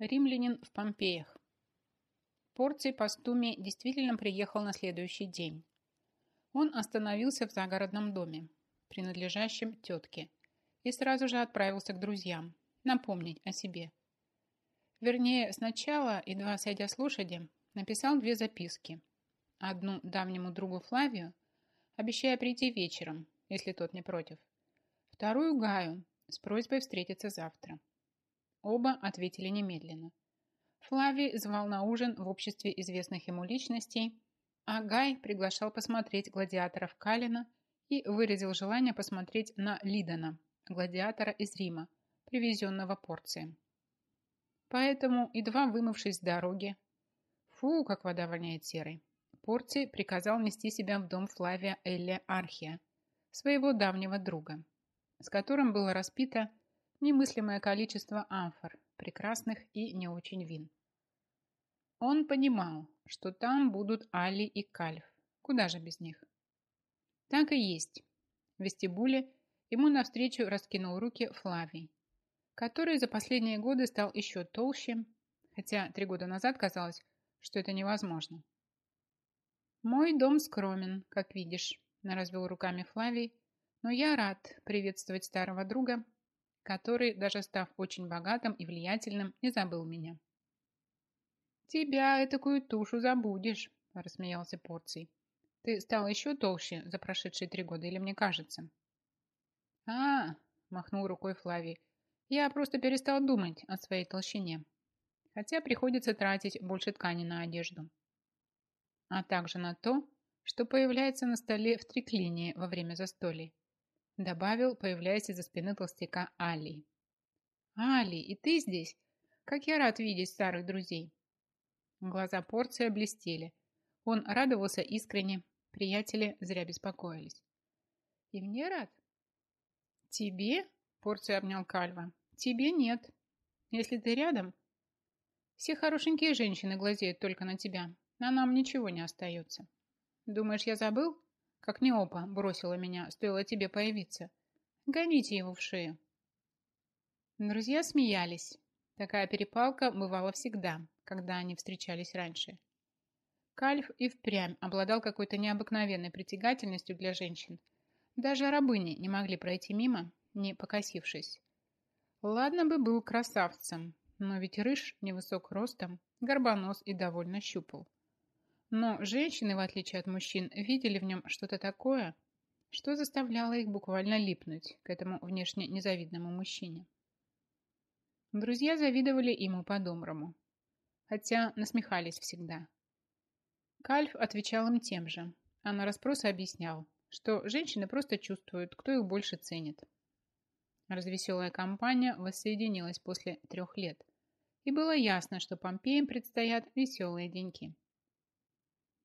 Римлянин в Помпеях. Порций Пастуми действительно приехал на следующий день. Он остановился в загородном доме, принадлежащем тетке, и сразу же отправился к друзьям, напомнить о себе. Вернее, сначала, едва сойдя с лошади, написал две записки. Одну давнему другу Флавию, обещая прийти вечером, если тот не против. Вторую Гаю с просьбой встретиться завтра. Оба ответили немедленно. Флавий звал на ужин в обществе известных ему личностей, а Гай приглашал посмотреть гладиаторов Калина и выразил желание посмотреть на Лидона, гладиатора из Рима, привезенного Порцием. Поэтому, едва вымывшись с дороги, фу, как вода воняет серой, Порций приказал нести себя в дом Флавия Эллия Архия, своего давнего друга, с которым было распито немыслимое количество амфор, прекрасных и не очень вин. Он понимал, что там будут Али и Кальф. Куда же без них? Так и есть. В вестибуле ему навстречу раскинул руки Флавий, который за последние годы стал еще толще, хотя три года назад казалось, что это невозможно. «Мой дом скромен, как видишь», – развел руками Флавий, «но я рад приветствовать старого друга который, даже став очень богатым и влиятельным, не забыл меня. «Тебя этакую тушу забудешь», – рассмеялся Порций. «Ты стал еще толще за прошедшие три года, или мне кажется?» «А, – махнул рукой Флавий, – я просто перестал думать о своей толщине, хотя приходится тратить больше ткани на одежду, а также на то, что появляется на столе в триклинии во время застолий. Добавил, появляясь из-за спины толстяка Али. «Али, и ты здесь? Как я рад видеть старых друзей!» Глаза порция блестели. Он радовался искренне. Приятели зря беспокоились. «И мне рад?» «Тебе?» – порция обнял Кальва. «Тебе нет. Если ты рядом...» «Все хорошенькие женщины глазеют только на тебя, а нам ничего не остается. Думаешь, я забыл?» Как Неопа бросила меня, стоило тебе появиться. Гоните его в шею. Друзья смеялись. Такая перепалка бывала всегда, когда они встречались раньше. Кальф и впрямь обладал какой-то необыкновенной притягательностью для женщин. Даже рабыни не могли пройти мимо, не покосившись. Ладно бы был красавцем, но ведь рыж невысок ростом, горбонос и довольно щупал. Но женщины, в отличие от мужчин, видели в нем что-то такое, что заставляло их буквально липнуть к этому внешне незавидному мужчине. Друзья завидовали ему по-доброму, хотя насмехались всегда. Кальф отвечал им тем же, а на расспросы объяснял, что женщины просто чувствуют, кто их больше ценит. Развеселая компания воссоединилась после трех лет, и было ясно, что Помпеям предстоят веселые деньки.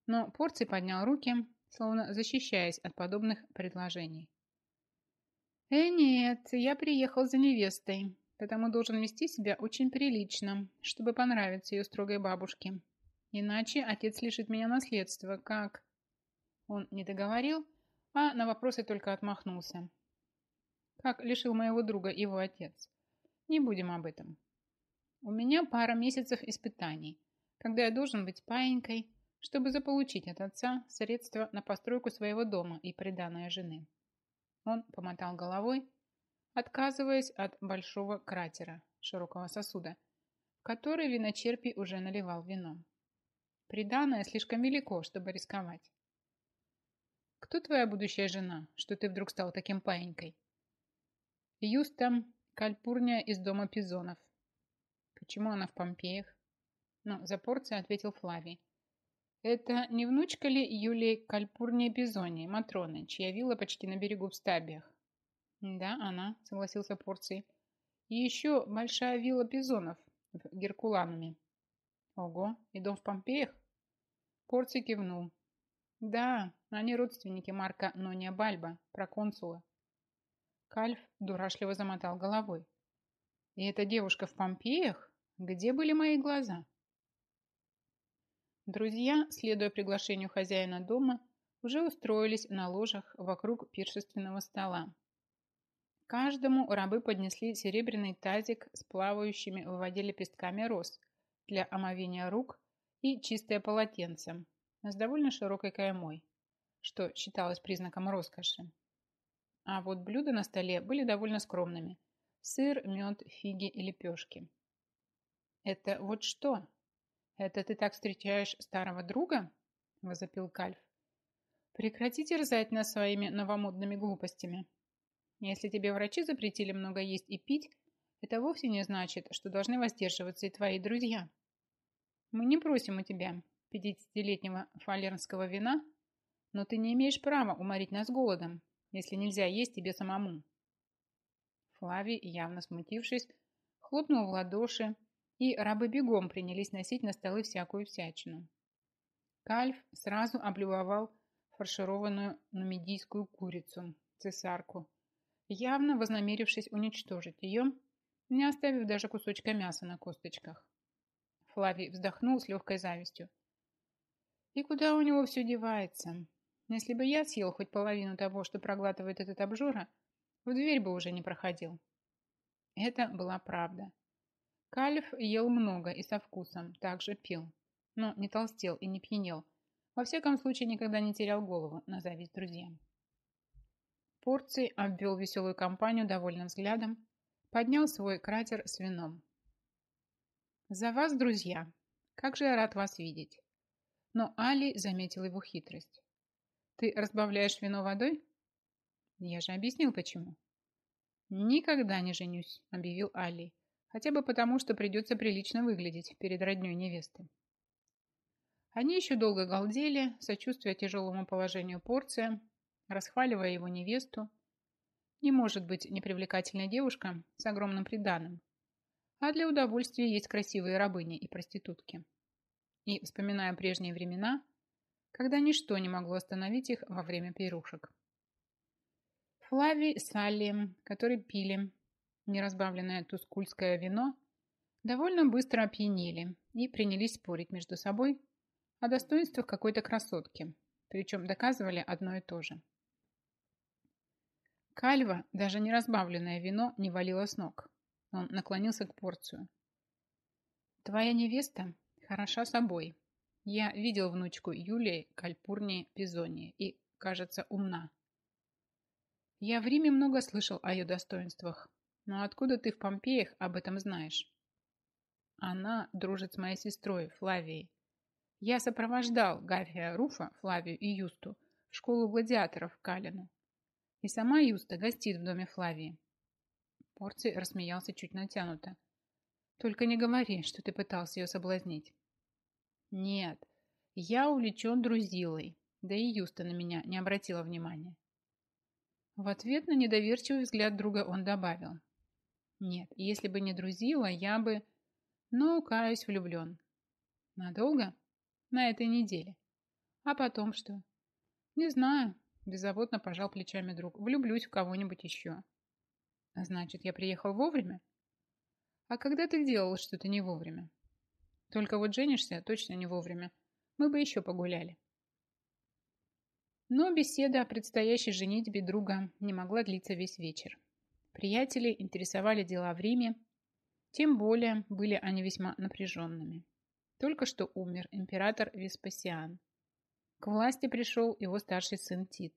Но Порций поднял руки, словно защищаясь от подобных предложений. «Э, нет, я приехал за невестой, потому должен вести себя очень прилично, чтобы понравиться ее строгой бабушке. Иначе отец лишит меня наследства, как...» Он не договорил, а на вопросы только отмахнулся. «Как лишил моего друга его отец? Не будем об этом. У меня пара месяцев испытаний, когда я должен быть паинькой, чтобы заполучить от отца средства на постройку своего дома и приданное жены. Он помотал головой, отказываясь от большого кратера, широкого сосуда, в который виночерпий уже наливал вино. Приданное слишком велико, чтобы рисковать. Кто твоя будущая жена, что ты вдруг стал таким паинькой? Юста Кальпурния из дома Пизонов. Почему она в Помпеях? Ну, за порцию ответил Флавий. Это не внучка ли Юлии Кальпурния Бизони, Матроны, чья вилла почти на берегу в Стабиях? Да, она, согласился Порций. И еще большая вилла Бизонов в Геркулануме. Ого, и дом в Помпеях? Порций кивнул. Да, они родственники Марка Нония Бальба, проконсула. Кальф дурашливо замотал головой. И эта девушка в Помпеях? Где были мои глаза? Друзья, следуя приглашению хозяина дома, уже устроились на ложах вокруг пиршественного стола. Каждому рабы поднесли серебряный тазик с плавающими в воде лепестками роз для омовения рук и чистое полотенце с довольно широкой каймой, что считалось признаком роскоши. А вот блюда на столе были довольно скромными. Сыр, мед, фиги и лепешки. «Это вот что? Это ты так встречаешь старого друга?» – возопил Кальф. «Прекратите рзать нас своими новомодными глупостями. Если тебе врачи запретили много есть и пить, это вовсе не значит, что должны воздерживаться и твои друзья. Мы не просим у тебя 50-летнего фалернского вина, но ты не имеешь права уморить нас голодом, если нельзя есть тебе самому. Флавий, явно смутившись, хлопнул в ладоши, и рабы бегом принялись носить на столы всякую всячину. Кальф сразу облюбовал фаршированную нумидийскую курицу, цесарку, явно вознамерившись уничтожить ее, не оставив даже кусочка мяса на косточках. Флавий вздохнул с легкой завистью. И куда у него все девается? Если бы я съел хоть половину того, что проглатывает этот обжора, в дверь бы уже не проходил. Это была правда. Кальф ел много и со вкусом, также пил, но не толстел и не пьянел. Во всяком случае, никогда не терял голову на зависть друзьям. Порций обвел веселую компанию довольным взглядом, поднял свой кратер с вином. «За вас, друзья! Как же я рад вас видеть!» Но Али заметил его хитрость. «Ты разбавляешь вино водой?» «Я же объяснил, почему». «Никогда не женюсь», — объявил Али, хотя бы потому, что придется прилично выглядеть перед родней невесты. Они еще долго галдели, сочувствуя тяжелому положению порция, расхваливая его невесту. Не может быть непривлекательная девушка с огромным приданым. А для удовольствия есть красивые рабыни и проститутки. И, вспоминая прежние времена, когда ничто не могло остановить их во время пирушек. Флави с Аллием, которые пили неразбавленное тускульское вино, довольно быстро опьянели и принялись спорить между собой о достоинствах какой-то красотки, причем доказывали одно и то же – Кальва, даже не разбавленное вино, не валило с ног. Он наклонился к порцию. «Твоя невеста хороша собой. Я видел внучку Юлии Кальпурнии Пизонии и, кажется, умна. Я в Риме много слышал о ее достоинствах, но откуда ты в Помпеях об этом знаешь? Она дружит с моей сестрой Флавией. Я сопровождал Гавия Руфа, Флавию и Юсту в школу гладиаторов в Калину. И сама Юста гостит в доме Флавии. Порций рассмеялся чуть натянуто. Только не говори, что ты пытался ее соблазнить. Нет, я увлечен друзилой, да и Юста на меня не обратила внимания. В ответ на недоверчивый взгляд друга он добавил. Нет, если бы не друзила, я бы... Ну, каюсь, влюблен. Надолго? На этой неделе. А потом что? Не знаю, Беззаботно пожал плечами друг. Влюблюсь в кого-нибудь еще. Значит, я приехал вовремя? А когда ты делал что-то не вовремя? Только вот женишься точно не вовремя. Мы бы еще погуляли. Но беседа о предстоящей женитьбе друга не могла длиться весь вечер. Приятели интересовали дела в Риме, тем более были они весьма напряженными. Только что умер император Веспасиан. К власти пришел его старший сын Тит.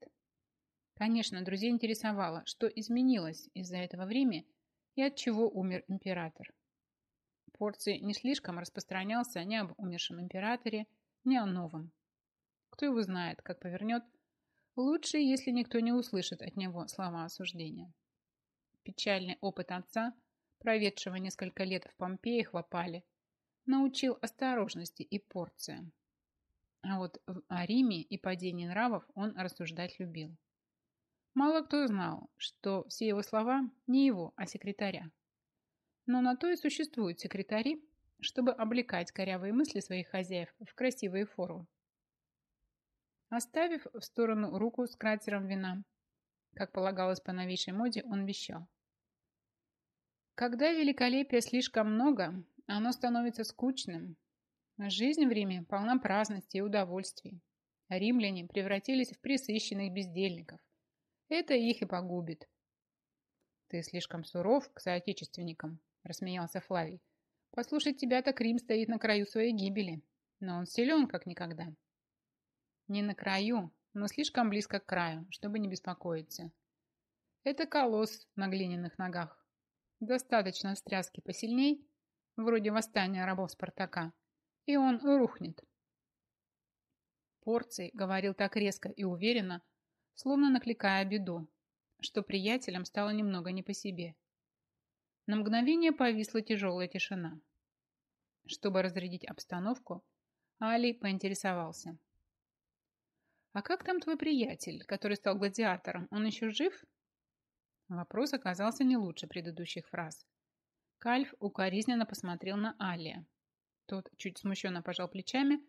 Конечно, друзей интересовало, что изменилось из-за этого времени и от чего умер император. Порций не слишком распространялся ни об умершем императоре, ни о новом. Кто его знает, как повернет, лучше, если никто не услышит от него слова осуждения. Печальный опыт отца, проведшего несколько лет в Помпеях в опале, научил осторожности и порциям. А вот о Риме и падении нравов он рассуждать любил. Мало кто знал, что все его слова не его, а секретаря. Но на то и существуют секретари, чтобы облекать корявые мысли своих хозяев в красивые формы. Оставив в сторону руку с кратером вина, как полагалось по новейшей моде, он вещал. Когда великолепия слишком много, оно становится скучным, Жизнь в Риме полна праздности и удовольствий. Римляне превратились в присыщенных бездельников. Это их и погубит. Ты слишком суров к соотечественникам, рассмеялся Флавий. Послушать тебя так Рим стоит на краю своей гибели, но он силен как никогда. Не на краю, но слишком близко к краю, чтобы не беспокоиться. Это колосс на глиняных ногах. Достаточно встряски посильней, вроде восстания рабов Спартака, и он рухнет. Порций говорил так резко и уверенно, словно накликая беду, что приятелям стало немного не по себе. На мгновение повисла тяжелая тишина. Чтобы разрядить обстановку, Али поинтересовался. «А как там твой приятель, который стал гладиатором? Он еще жив?» Вопрос оказался не лучше предыдущих фраз. Кальф укоризненно посмотрел на Алия. Тот чуть смущенно пожал плечами,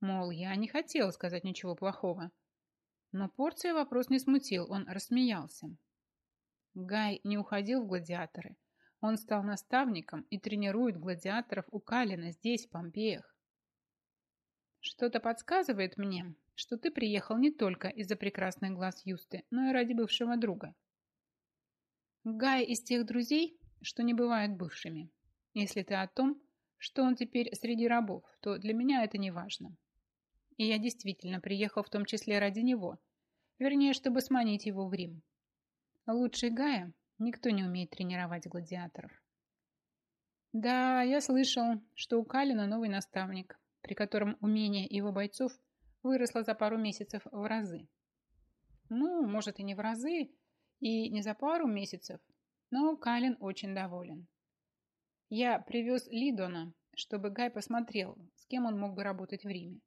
мол, я не хотел сказать ничего плохого. Но порция вопрос не смутил, он рассмеялся. Гай не уходил в гладиаторы. Он стал наставником и тренирует гладиаторов у Калина здесь, в Помпеях. Что-то подсказывает мне, что ты приехал не только из-за прекрасных глаз Юсты, но и ради бывшего друга. Гай из тех друзей, что не бывают бывшими. Если ты о том, что он теперь среди рабов, то для меня это не важно. И я действительно приехал в том числе ради него, вернее, чтобы сманить его в Рим. Лучше Гая никто не умеет тренировать гладиаторов. Да, я слышал, что у Калина новый наставник, при котором умение его бойцов выросло за пару месяцев в разы. Ну, может и не в разы, и не за пару месяцев, но Калин очень доволен. Я привез Лидона, чтобы Гай посмотрел, с кем он мог бы работать в Риме.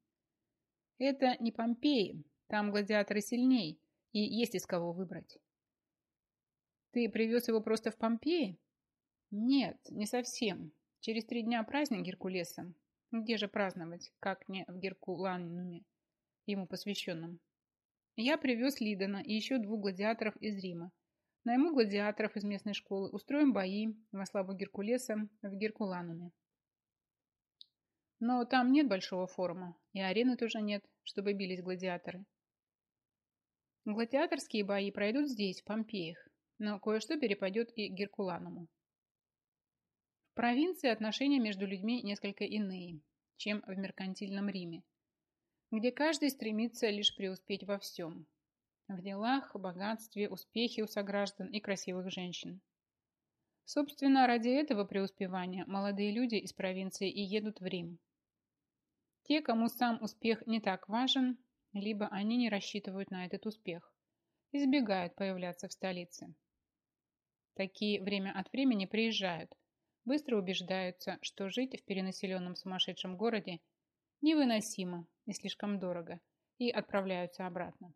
Это не Помпеи, там гладиаторы сильней, и есть из кого выбрать. Ты привез его просто в Помпеи? Нет, не совсем. Через три дня праздник Геркулеса. Где же праздновать, как не в Геркулануме, ему посвященном? Я привез Лидона и еще двух гладиаторов из Рима. Найму гладиаторов из местной школы, устроим бои во славу Геркулеса в Геркулануме. Но там нет большого форума, и арены тоже нет, чтобы бились гладиаторы. Гладиаторские бои пройдут здесь, в Помпеях, но кое-что перепадет и Геркулануму. В провинции отношения между людьми несколько иные, чем в меркантильном Риме где каждый стремится лишь преуспеть во всем. В делах, богатстве, успехе у сограждан и красивых женщин. Собственно, ради этого преуспевания молодые люди из провинции и едут в Рим. Те, кому сам успех не так важен, либо они не рассчитывают на этот успех, избегают появляться в столице. Такие время от времени приезжают, быстро убеждаются, что жить в перенаселенном сумасшедшем городе невыносимо и слишком дорого, и отправляются обратно.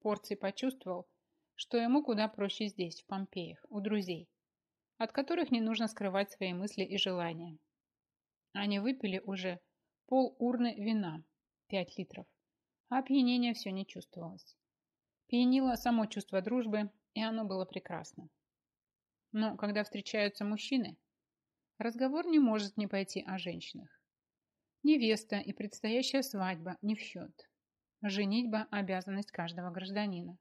Порций почувствовал, что ему куда проще здесь, в Помпеях, у друзей, от которых не нужно скрывать свои мысли и желания. Они выпили уже пол урны вина, 5 литров, а опьянения все не чувствовалось. Пьянило само чувство дружбы, и оно было прекрасно. Но когда встречаются мужчины, разговор не может не пойти о женщинах. Невеста и предстоящая свадьба не в счет. Женитьба – обязанность каждого гражданина.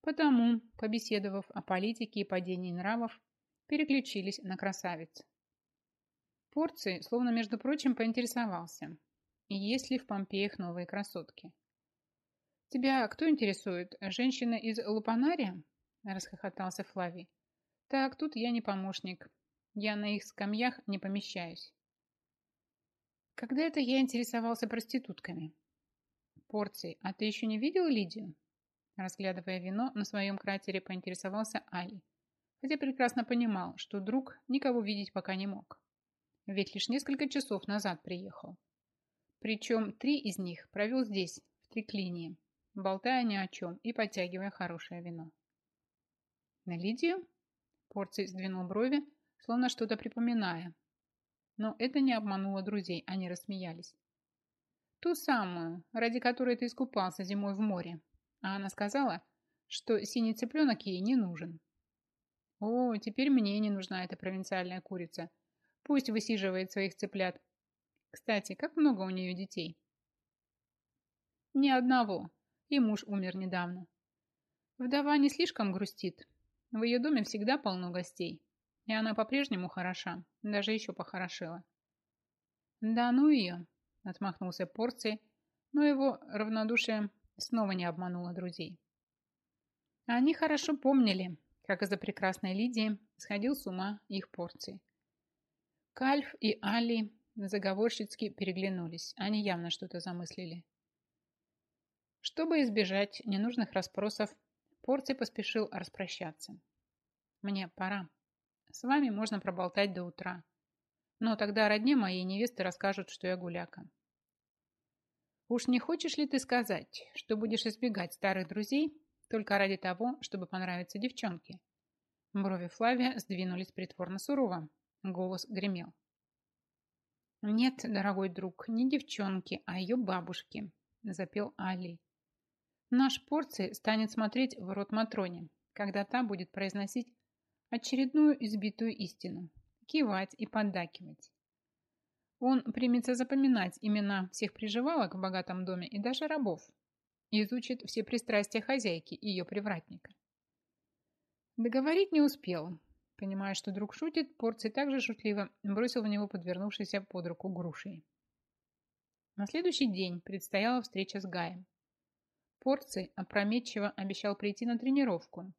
Потому, побеседовав о политике и падении нравов, переключились на красавиц. Порции, словно между прочим, поинтересовался, есть ли в Помпеях новые красотки. «Тебя кто интересует? Женщина из Лупанария?» – расхохотался Флавий. «Так, тут я не помощник. Я на их скамьях не помещаюсь». Когда это я интересовался проститутками? Порции, а ты еще не видел Лидию? Разглядывая вино, на своем кратере поинтересовался Али, хотя прекрасно понимал, что друг никого видеть пока не мог. Ведь лишь несколько часов назад приехал. Причем три из них провел здесь, в Триклинии, болтая ни о чем и подтягивая хорошее вино. На Лидию? Порций сдвинул брови, словно что-то припоминая, но это не обмануло друзей, они рассмеялись. Ту самую, ради которой ты искупался зимой в море. А она сказала, что синий цыпленок ей не нужен. О, теперь мне не нужна эта провинциальная курица. Пусть высиживает своих цыплят. Кстати, как много у нее детей? Ни одного. И муж умер недавно. Вдова не слишком грустит. В ее доме всегда полно гостей, и она по-прежнему хороша, даже еще похорошела. Да ну ее, отмахнулся порцией, но его равнодушие снова не обмануло друзей. Они хорошо помнили, как из-за прекрасной Лидии сходил с ума их порции. Кальф и Али заговорщицки переглянулись. Они явно что-то замыслили. Чтобы избежать ненужных расспросов, Порций поспешил распрощаться. «Мне пора. С вами можно проболтать до утра. Но тогда родне моей невесты расскажут, что я гуляка. Уж не хочешь ли ты сказать, что будешь избегать старых друзей только ради того, чтобы понравиться девчонке?» Брови Флавия сдвинулись притворно сурово. Голос гремел. «Нет, дорогой друг, не девчонки, а ее бабушки», – запел Али. «Наш порций станет смотреть в рот Матроне, когда та будет произносить очередную избитую истину, кивать и поддакивать. Он примется запоминать имена всех приживалок в богатом доме и даже рабов, изучит все пристрастия хозяйки и ее привратника. Договорить не успел, Понимая, что друг шутит, Порций также шутливо бросил в него подвернувшийся под руку грушей. На следующий день предстояла встреча с Гаем. Порций опрометчиво обещал прийти на тренировку.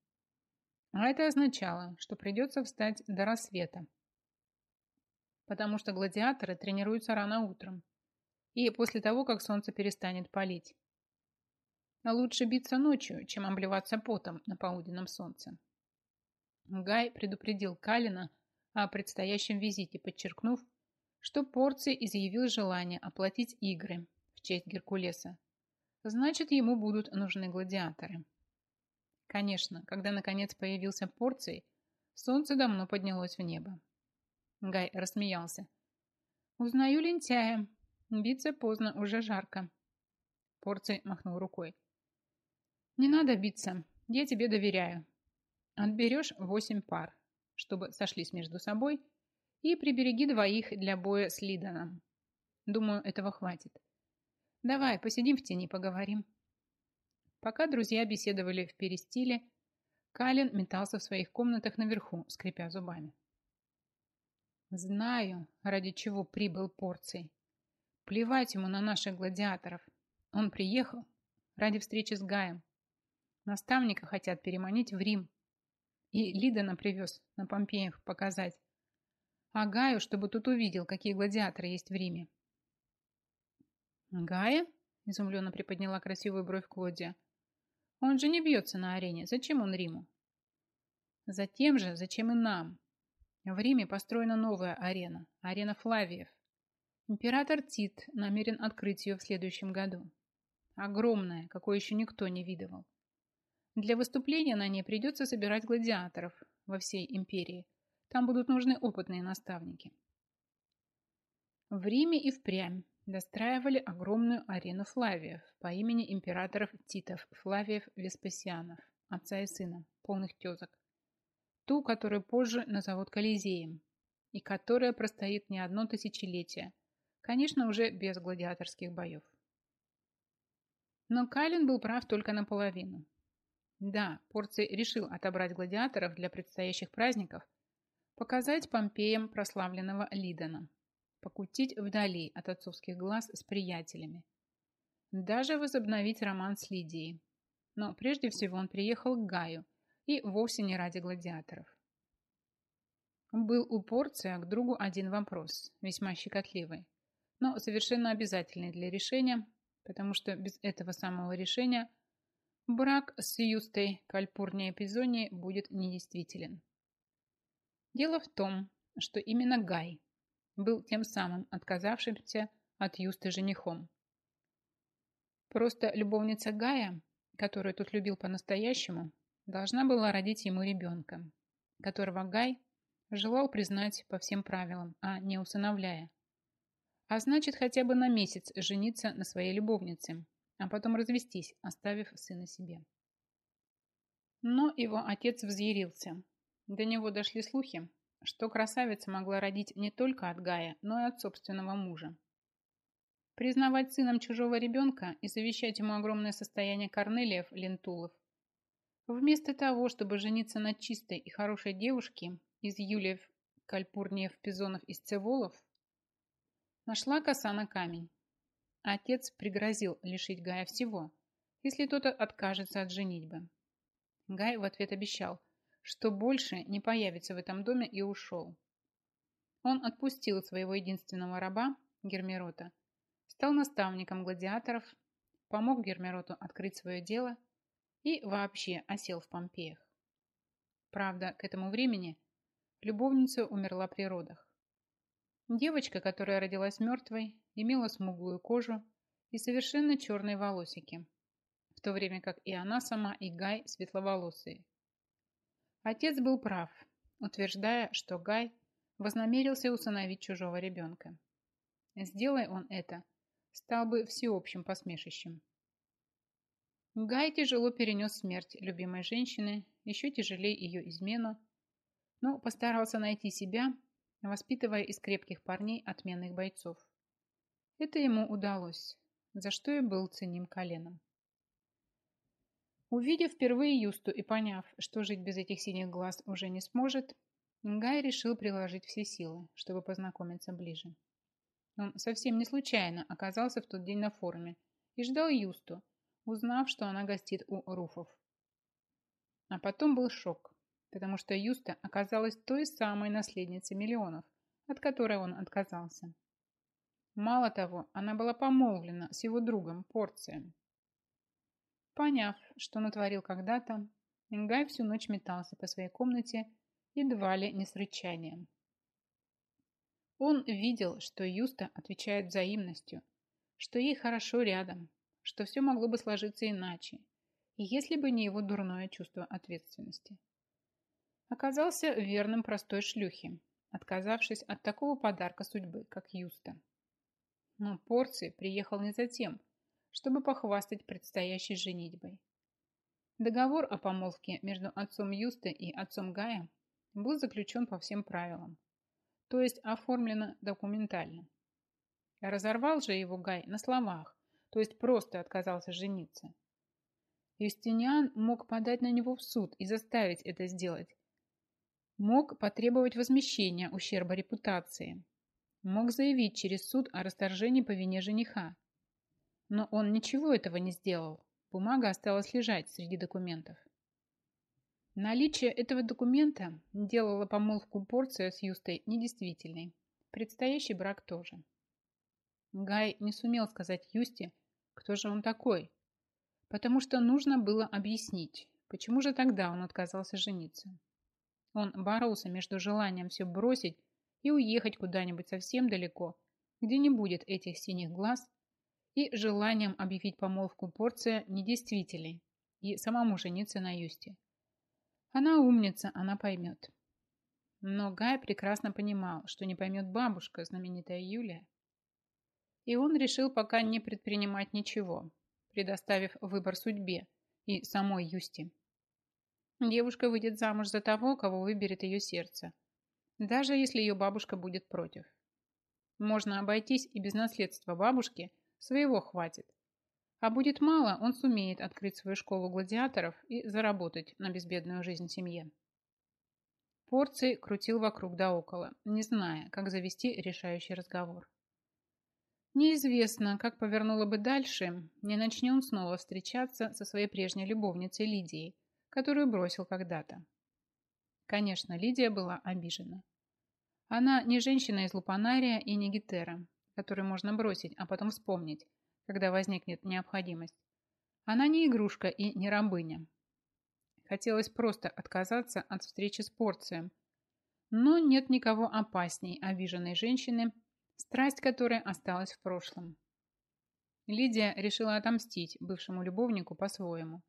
А это означало, что придется встать до рассвета, потому что гладиаторы тренируются рано утром и после того, как солнце перестанет палить. А лучше биться ночью, чем обливаться потом на полуденном солнце. Гай предупредил Калина о предстоящем визите, подчеркнув, что Порций изъявил желание оплатить игры в честь Геркулеса. Значит, ему будут нужны гладиаторы. Конечно, когда наконец появился Порций, солнце давно поднялось в небо. Гай рассмеялся. «Узнаю лентяя. Биться поздно, уже жарко». Порций махнул рукой. «Не надо биться. Я тебе доверяю. Отберешь восемь пар, чтобы сошлись между собой, и прибереги двоих для боя с Лиданом. Думаю, этого хватит. Давай, посидим в тени, поговорим. Пока друзья беседовали в перестиле, Калин метался в своих комнатах наверху, скрипя зубами. Знаю, ради чего прибыл порций. Плевать ему на наших гладиаторов. Он приехал ради встречи с Гаем. Наставника хотят переманить в Рим. И Лидона привез на Помпеях показать. А Гаю, чтобы тут увидел, какие гладиаторы есть в Риме. Гая? Изумленно приподняла красивую бровь Клодия. Он же не бьется на арене. Зачем он Риму? Затем же, зачем и нам. В Риме построена новая арена. Арена Флавиев. Император Тит намерен открыть ее в следующем году. Огромная, какой еще никто не видывал. Для выступления на ней придется собирать гладиаторов во всей империи. Там будут нужны опытные наставники. В Риме и впрямь достраивали огромную арену Флавиев по имени императоров Титов, Флавиев, Веспасианов, отца и сына, полных тезок. Ту, которую позже назовут Колизеем, и которая простоит не одно тысячелетие, конечно, уже без гладиаторских боев. Но Калин был прав только наполовину. Да, Порций решил отобрать гладиаторов для предстоящих праздников, показать Помпеям прославленного Лидона, покутить вдали от отцовских глаз с приятелями, даже возобновить роман с Лидией. Но прежде всего он приехал к Гаю, и вовсе не ради гладиаторов. Был у Порция к другу один вопрос, весьма щекотливый, но совершенно обязательный для решения, потому что без этого самого решения – Брак с Юстой Кальпурния Пизони будет недействителен. Дело в том, что именно Гай был тем самым отказавшимся от Юсты женихом. Просто любовница Гая, которую тот любил по-настоящему, должна была родить ему ребенка, которого Гай желал признать по всем правилам, а не усыновляя. А значит, хотя бы на месяц жениться на своей любовнице, а потом развестись, оставив сына себе. Но его отец взъярился. До него дошли слухи, что красавица могла родить не только от Гая, но и от собственного мужа. Признавать сыном чужого ребенка и завещать ему огромное состояние Корнелиев Лентулов Вместо того, чтобы жениться на чистой и хорошей девушке из Юлиев, Кальпурниев, Пизонов и Сцеволов, нашла коса на камень. Отец пригрозил лишить Гая всего, если тот откажется от женитьбы. Гай в ответ обещал, что больше не появится в этом доме и ушел. Он отпустил своего единственного раба, Гермерота, стал наставником гладиаторов, помог Гермероту открыть свое дело и вообще осел в Помпеях. Правда, к этому времени любовница умерла при родах. Девочка, которая родилась мертвой, имела смуглую кожу и совершенно черные волосики, в то время как и она сама, и Гай светловолосые. Отец был прав, утверждая, что Гай вознамерился усыновить чужого ребенка. Сделай он это, стал бы всеобщим посмешищем. Гай тяжело перенес смерть любимой женщины, еще тяжелее ее измену, но постарался найти себя, воспитывая из крепких парней отменных бойцов. Это ему удалось, за что и был ценим коленом. Увидев впервые Юсту и поняв, что жить без этих синих глаз уже не сможет, Гай решил приложить все силы, чтобы познакомиться ближе. Он совсем не случайно оказался в тот день на форуме и ждал Юсту, узнав, что она гостит у Руфов. А потом был шок, потому что Юста оказалась той самой наследницей миллионов, от которой он отказался. Мало того, она была помолвлена с его другом Порцием. Поняв, что натворил когда-то, Ингай всю ночь метался по своей комнате, едва ли не с рычанием. Он видел, что Юста отвечает взаимностью, что ей хорошо рядом, что все могло бы сложиться иначе, если бы не его дурное чувство ответственности. Оказался верным простой шлюхи, отказавшись от такого подарка судьбы, как Юста. Но Порций приехал не за тем, чтобы похвастать предстоящей женитьбой. Договор о помолвке между отцом Юста и отцом Гая был заключен по всем правилам, то есть оформлено документально. Разорвал же его Гай на словах, то есть просто отказался жениться. Юстиниан мог подать на него в суд и заставить это сделать. Мог потребовать возмещения ущерба репутации. Мог заявить через суд о расторжении по вине жениха. Но он ничего этого не сделал. Бумага осталась лежать среди документов. Наличие этого документа делало помолвку Порция с Юстой недействительной. Предстоящий брак тоже. Гай не сумел сказать Юсте, кто же он такой? Потому что нужно было объяснить, почему же тогда он отказался жениться. Он боролся между желанием все бросить и уехать куда-нибудь совсем далеко, где не будет этих синих глаз, и желанием объявить помолвку порция недействителей и самому жениться на Юсте. Она умница, она поймет. Но Гай прекрасно понимал, что не поймет бабушка, знаменитая Юлия. И он решил пока не предпринимать ничего, предоставив выбор судьбе и самой Юсти. Девушка выйдет замуж за того, кого выберет ее сердце, даже если ее бабушка будет против. Можно обойтись и без наследства бабушки, своего хватит. А будет мало, он сумеет открыть свою школу гладиаторов и заработать на безбедную жизнь семье. Порций крутил вокруг да около, не зная, как завести решающий разговор. Неизвестно, как повернуло бы дальше, не начни он снова встречаться со своей прежней любовницей Лидией, которую бросил когда-то. Конечно, Лидия была обижена. Она не женщина из Лупанария и не Гетера, которую можно бросить, а потом вспомнить, когда возникнет необходимость. Она не игрушка и не рабыня. Хотелось просто отказаться от встречи с порцием, но нет никого опасней обиженной женщины, страсть которой осталась в прошлом. Лидия решила отомстить бывшему любовнику по-своему.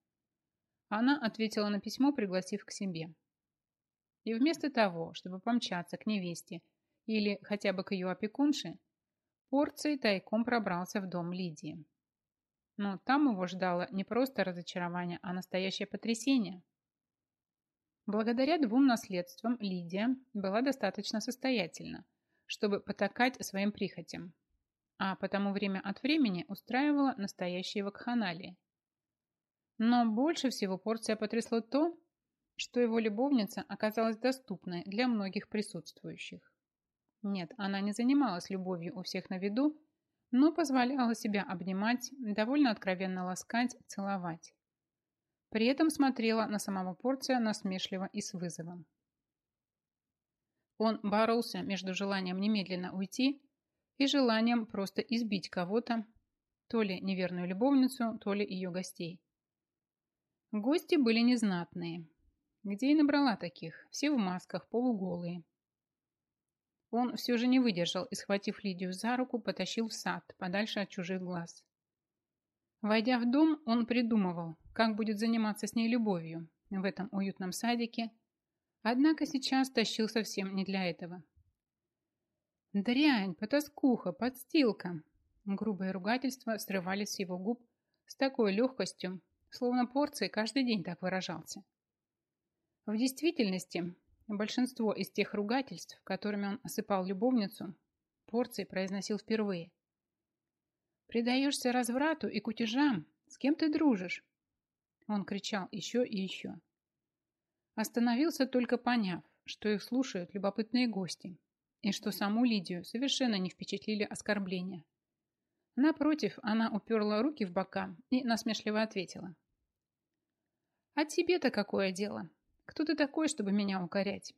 Она ответила на письмо, пригласив к себе. И вместо того, чтобы помчаться к невесте или хотя бы к ее опекунше, Порций тайком пробрался в дом Лидии. Но там его ждало не просто разочарование, а настоящее потрясение. Благодаря двум наследствам Лидия была достаточно состоятельна, чтобы потакать своим прихотям, а потому время от времени устраивала настоящие вакханалии. Но больше всего порция потрясло то, что его любовница оказалась доступной для многих присутствующих. Нет, она не занималась любовью у всех на виду, но позволяла себя обнимать, довольно откровенно ласкать, целовать. При этом смотрела на самого порция насмешливо и с вызовом. Он боролся между желанием немедленно уйти и желанием просто избить кого-то, то ли неверную любовницу, то ли ее гостей. Гости были незнатные. Где и набрала таких, все в масках, полуголые. Он все же не выдержал и, схватив Лидию за руку, потащил в сад, подальше от чужих глаз. Войдя в дом, он придумывал, как будет заниматься с ней любовью в этом уютном садике, однако сейчас тащил совсем не для этого. «Дрянь, потаскуха, подстилка!» Грубые ругательства срывались с его губ с такой легкостью, словно порции каждый день так выражался. В действительности, большинство из тех ругательств, которыми он осыпал любовницу, порции произносил впервые. «Предаешься разврату и кутежам? С кем ты дружишь?» Он кричал еще и еще. Остановился только поняв, что их слушают любопытные гости, и что саму Лидию совершенно не впечатлили оскорбления. Напротив, она уперла руки в бока и насмешливо ответила. «А тебе-то какое дело? Кто ты такой, чтобы меня укорять?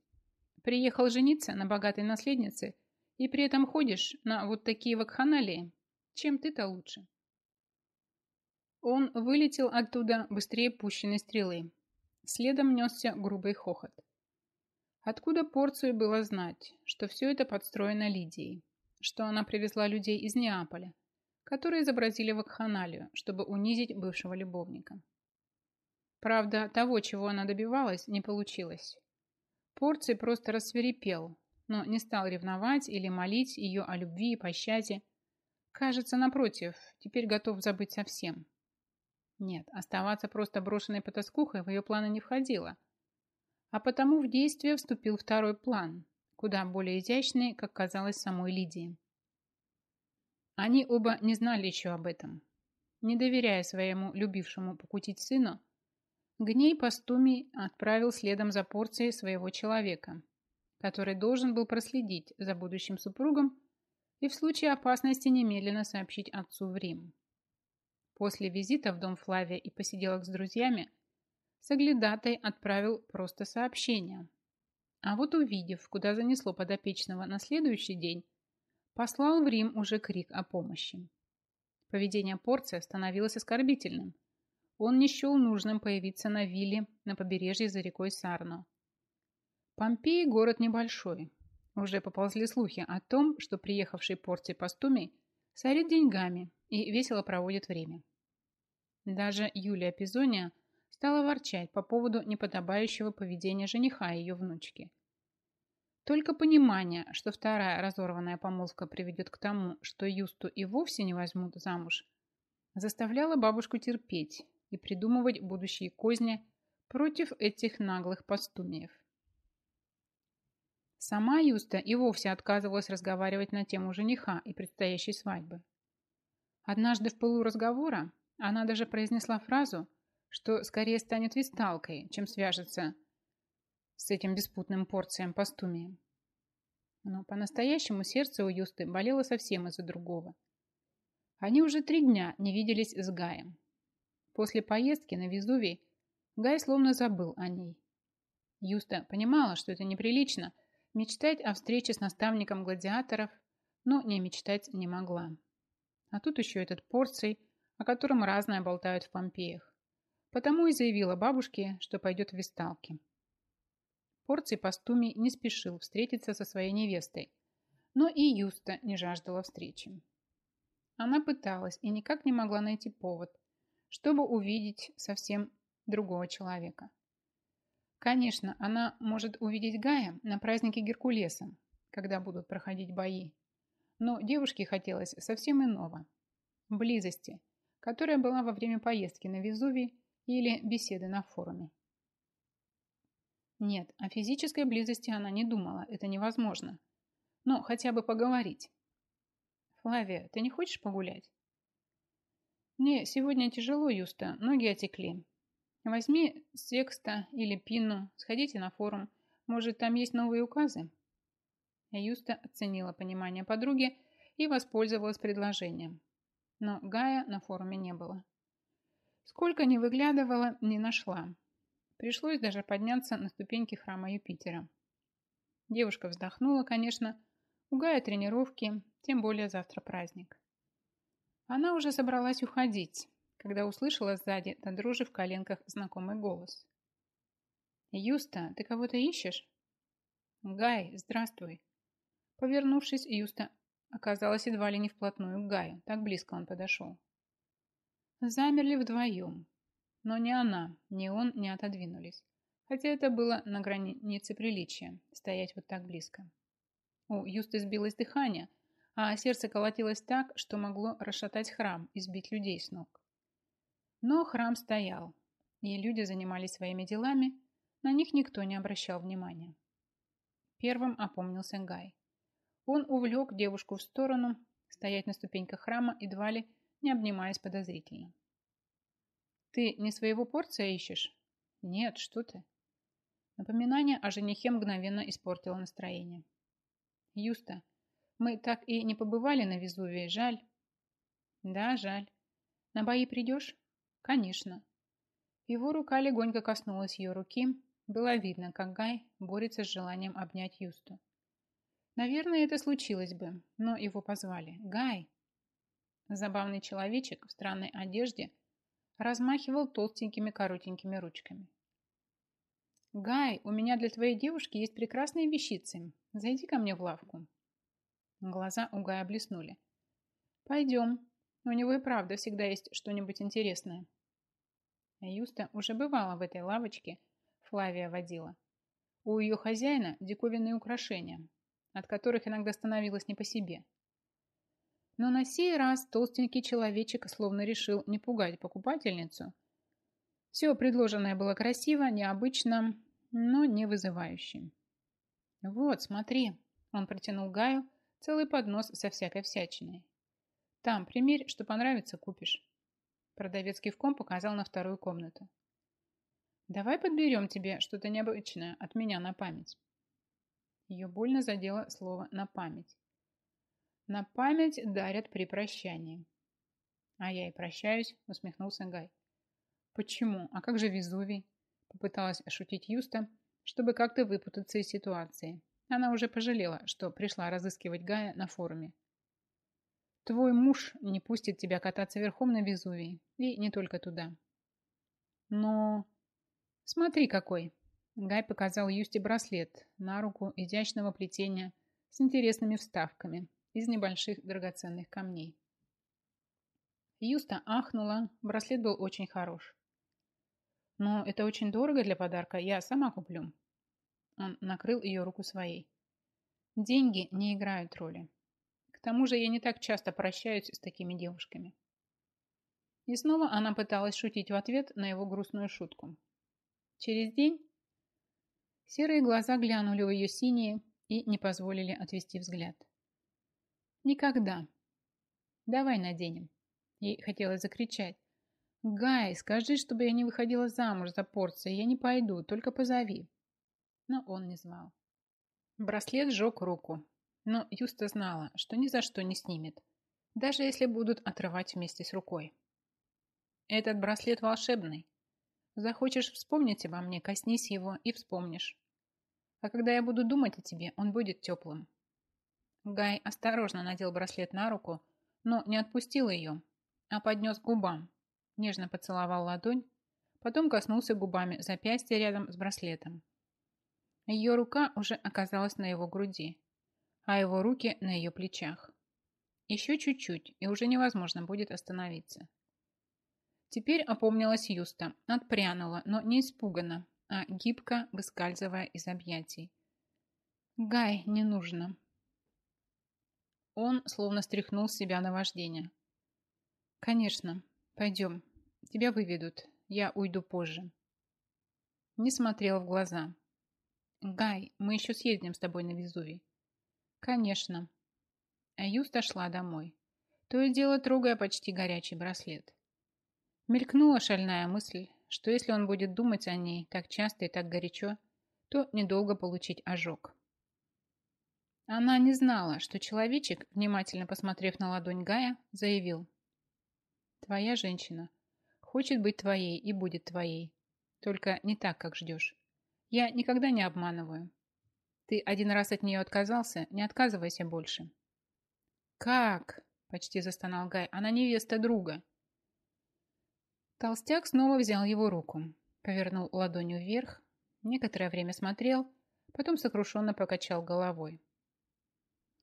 Приехал жениться на богатой наследнице и при этом ходишь на вот такие вакханалии. Чем ты-то лучше?» Он вылетел оттуда быстрее пущенной стрелы. Следом несся грубый хохот. Откуда порцию было знать, что все это подстроено Лидией, что она привезла людей из Неаполя, которые изобразили вакханалию, чтобы унизить бывшего любовника. Правда, того, чего она добивалась, не получилось. Порций просто рассверепел, но не стал ревновать или молить ее о любви и пощаде. Кажется, напротив, теперь готов забыть совсем. Нет, оставаться просто брошенной потаскухой в ее планы не входило. А потому в действие вступил второй план, куда более изящный, как казалось самой Лидии. Они оба не знали еще об этом. Не доверяя своему любившему покутить сыну, Гней Пастумий отправил следом за порцией своего человека, который должен был проследить за будущим супругом и в случае опасности немедленно сообщить отцу в Рим. После визита в дом Флавия и посиделок с друзьями Соглядатай отправил просто сообщение. А вот увидев, куда занесло подопечного на следующий день, послал в Рим уже крик о помощи. Поведение порция становилось оскорбительным – он не счел нужным появиться на вилле на побережье за рекой Сарно. Помпеи – город небольшой. Уже поползли слухи о том, что приехавший порций Пастумий сорит деньгами и весело проводит время. Даже Юлия Пизония стала ворчать по поводу неподобающего поведения жениха и ее внучки. Только понимание, что вторая разорванная помолвка приведет к тому, что Юсту и вовсе не возьмут замуж, заставляло бабушку терпеть и придумывать будущие козни против этих наглых постумиев. Сама Юста и вовсе отказывалась разговаривать на тему жениха и предстоящей свадьбы. Однажды в полу разговора она даже произнесла фразу, что скорее станет висталкой, чем свяжется с этим беспутным порцием постумием. Но по-настоящему сердце у Юсты болело совсем из-за другого. Они уже три дня не виделись с Гаем. После поездки на Везувий Гай словно забыл о ней. Юста понимала, что это неприлично мечтать о встрече с наставником гладиаторов, но не мечтать не могла. А тут еще этот порций, о котором разное болтают в Помпеях. Потому и заявила бабушке, что пойдет в висталки. Порций Пастумий не спешил встретиться со своей невестой, но и Юста не жаждала встречи. Она пыталась и никак не могла найти повод – чтобы увидеть совсем другого человека. Конечно, она может увидеть Гая на празднике Геркулеса, когда будут проходить бои. Но девушке хотелось совсем иного. Близости, которая была во время поездки на Везувий или беседы на форуме. Нет, о физической близости она не думала, это невозможно. Но хотя бы поговорить. «Флавия, ты не хочешь погулять?» «Мне сегодня тяжело, Юста, ноги отекли. Возьми Секста или Пинну, сходите на форум. Может, там есть новые указы?» Юста оценила понимание подруги и воспользовалась предложением. Но Гая на форуме не было. Сколько ни выглядывала, не нашла. Пришлось даже подняться на ступеньки храма Юпитера. Девушка вздохнула, конечно. У Гая тренировки, тем более завтра праздник. Она уже собралась уходить, когда услышала сзади до дрожи в коленках знакомый голос. «Юста, ты кого-то ищешь?» «Гай, здравствуй!» Повернувшись, Юста оказалась едва ли не вплотную к Гаю, так близко он подошел. Замерли вдвоем, но ни она, ни он не отодвинулись, хотя это было на границе приличия, стоять вот так близко. У Юсты сбилось дыхание, а сердце колотилось так, что могло расшатать храм и сбить людей с ног. Но храм стоял, и люди занимались своими делами, на них никто не обращал внимания. Первым опомнился Гай. Он увлек девушку в сторону, стоять на ступеньках храма, едва ли не обнимаясь подозрительно. «Ты не своего порция ищешь?» «Нет, что ты?» Напоминание о женихе мгновенно испортило настроение. «Юста, мы так и не побывали на Везувии, жаль». «Да, жаль. На бои придешь?» «Конечно». Его рука легонько коснулась ее руки. Было видно, как Гай борется с желанием обнять Юсту. Наверное, это случилось бы, но его позвали. Гай. Забавный человечек в странной одежде размахивал толстенькими коротенькими ручками. «Гай, у меня для твоей девушки есть прекрасные вещицы. Зайди ко мне в лавку». Глаза у Гая блеснули. «Пойдем. У него и правда всегда есть что-нибудь интересное». Юста уже бывала в этой лавочке, Флавия водила. У ее хозяина диковинные украшения, от которых иногда становилось не по себе. Но на сей раз толстенький человечек словно решил не пугать покупательницу. Все предложенное было красиво, необычно, но не вызывающим. «Вот, смотри», – он протянул Гаю целый поднос со всякой всячиной. «Там, примерь, что понравится, купишь». Продавец кивком показал на вторую комнату. «Давай подберем тебе что-то необычное от меня на память». Ее больно задело слово «на память». На память дарят при прощании. А я и прощаюсь, усмехнулся Гай. Почему? А как же Везувий? Попыталась шутить Юста, чтобы как-то выпутаться из ситуации. Она уже пожалела, что пришла разыскивать Гая на форуме. Твой муж не пустит тебя кататься верхом на Везувии. И не только туда. Но... Смотри какой. Гай показал Юсте браслет на руку изящного плетения с интересными вставками из небольших драгоценных камней. Юста ахнула, браслет был очень хорош. «Но это очень дорого для подарка, я сама куплю». Он накрыл ее руку своей. «Деньги не играют роли. К тому же я не так часто прощаюсь с такими девушками». И снова она пыталась шутить в ответ на его грустную шутку. Через день Серые глаза глянули в ее синие и не позволили отвести взгляд. «Никогда. Давай наденем». Ей хотелось закричать. «Гай, скажи, чтобы я не выходила замуж за порцией. Я не пойду, только позови». Но он не звал. Браслет сжег руку. Но Юста знала, что ни за что не снимет, даже если будут отрывать вместе с рукой. Этот браслет волшебный. Захочешь вспомнить обо мне, коснись его и вспомнишь. А когда я буду думать о тебе, он будет теплым. Гай осторожно надел браслет на руку, но не отпустил ее, а поднес к губам, нежно поцеловал ладонь, потом коснулся губами запястья рядом с браслетом. Ее рука уже оказалась на его груди, а его руки на ее плечах. Еще чуть-чуть, и уже невозможно будет остановиться. Теперь опомнилась Юста, отпрянула, но не испуганно, а гибко выскальзывая из объятий. «Гай, не нужно!» Он словно стряхнул с себя на вождение. «Конечно, пойдем. Тебя выведут. Я уйду позже». Не смотрел в глаза. «Гай, мы еще съездим с тобой на Везувий». «Конечно». А шла домой. То и дело трогая почти горячий браслет. Мелькнула шальная мысль, что если он будет думать о ней так часто и так горячо, то недолго получить ожог. Она не знала, что человечек, внимательно посмотрев на ладонь Гая, заявил «Твоя женщина хочет быть твоей и будет твоей, только не так, как ждешь. Я никогда не обманываю. Ты один раз от нее отказался, не отказывайся больше». «Как?» – почти застонал Гай. «Она невеста друга». Толстяк снова взял его руку, повернул ладонью вверх, некоторое время смотрел, потом сокрушенно покачал головой.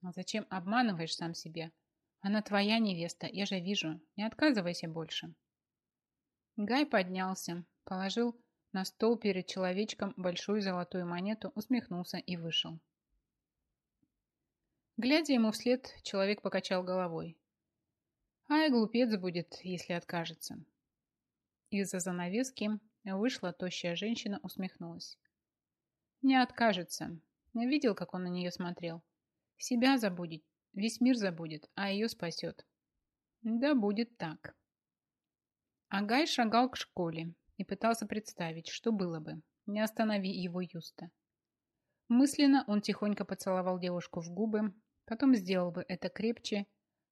А зачем обманываешь сам себя? Она твоя невеста, я же вижу. Не отказывайся больше. Гай поднялся, положил на стол перед человечком большую золотую монету, усмехнулся и вышел. Глядя ему вслед, человек покачал головой. Ай, глупец будет, если откажется. Из-за занавески вышла тощая женщина, усмехнулась. Не откажется. Видел, как он на нее смотрел. Себя забудет, весь мир забудет, а ее спасет. Да будет так. Агай шагал к школе и пытался представить, что было бы, не останови его Юста. Мысленно он тихонько поцеловал девушку в губы, потом сделал бы это крепче,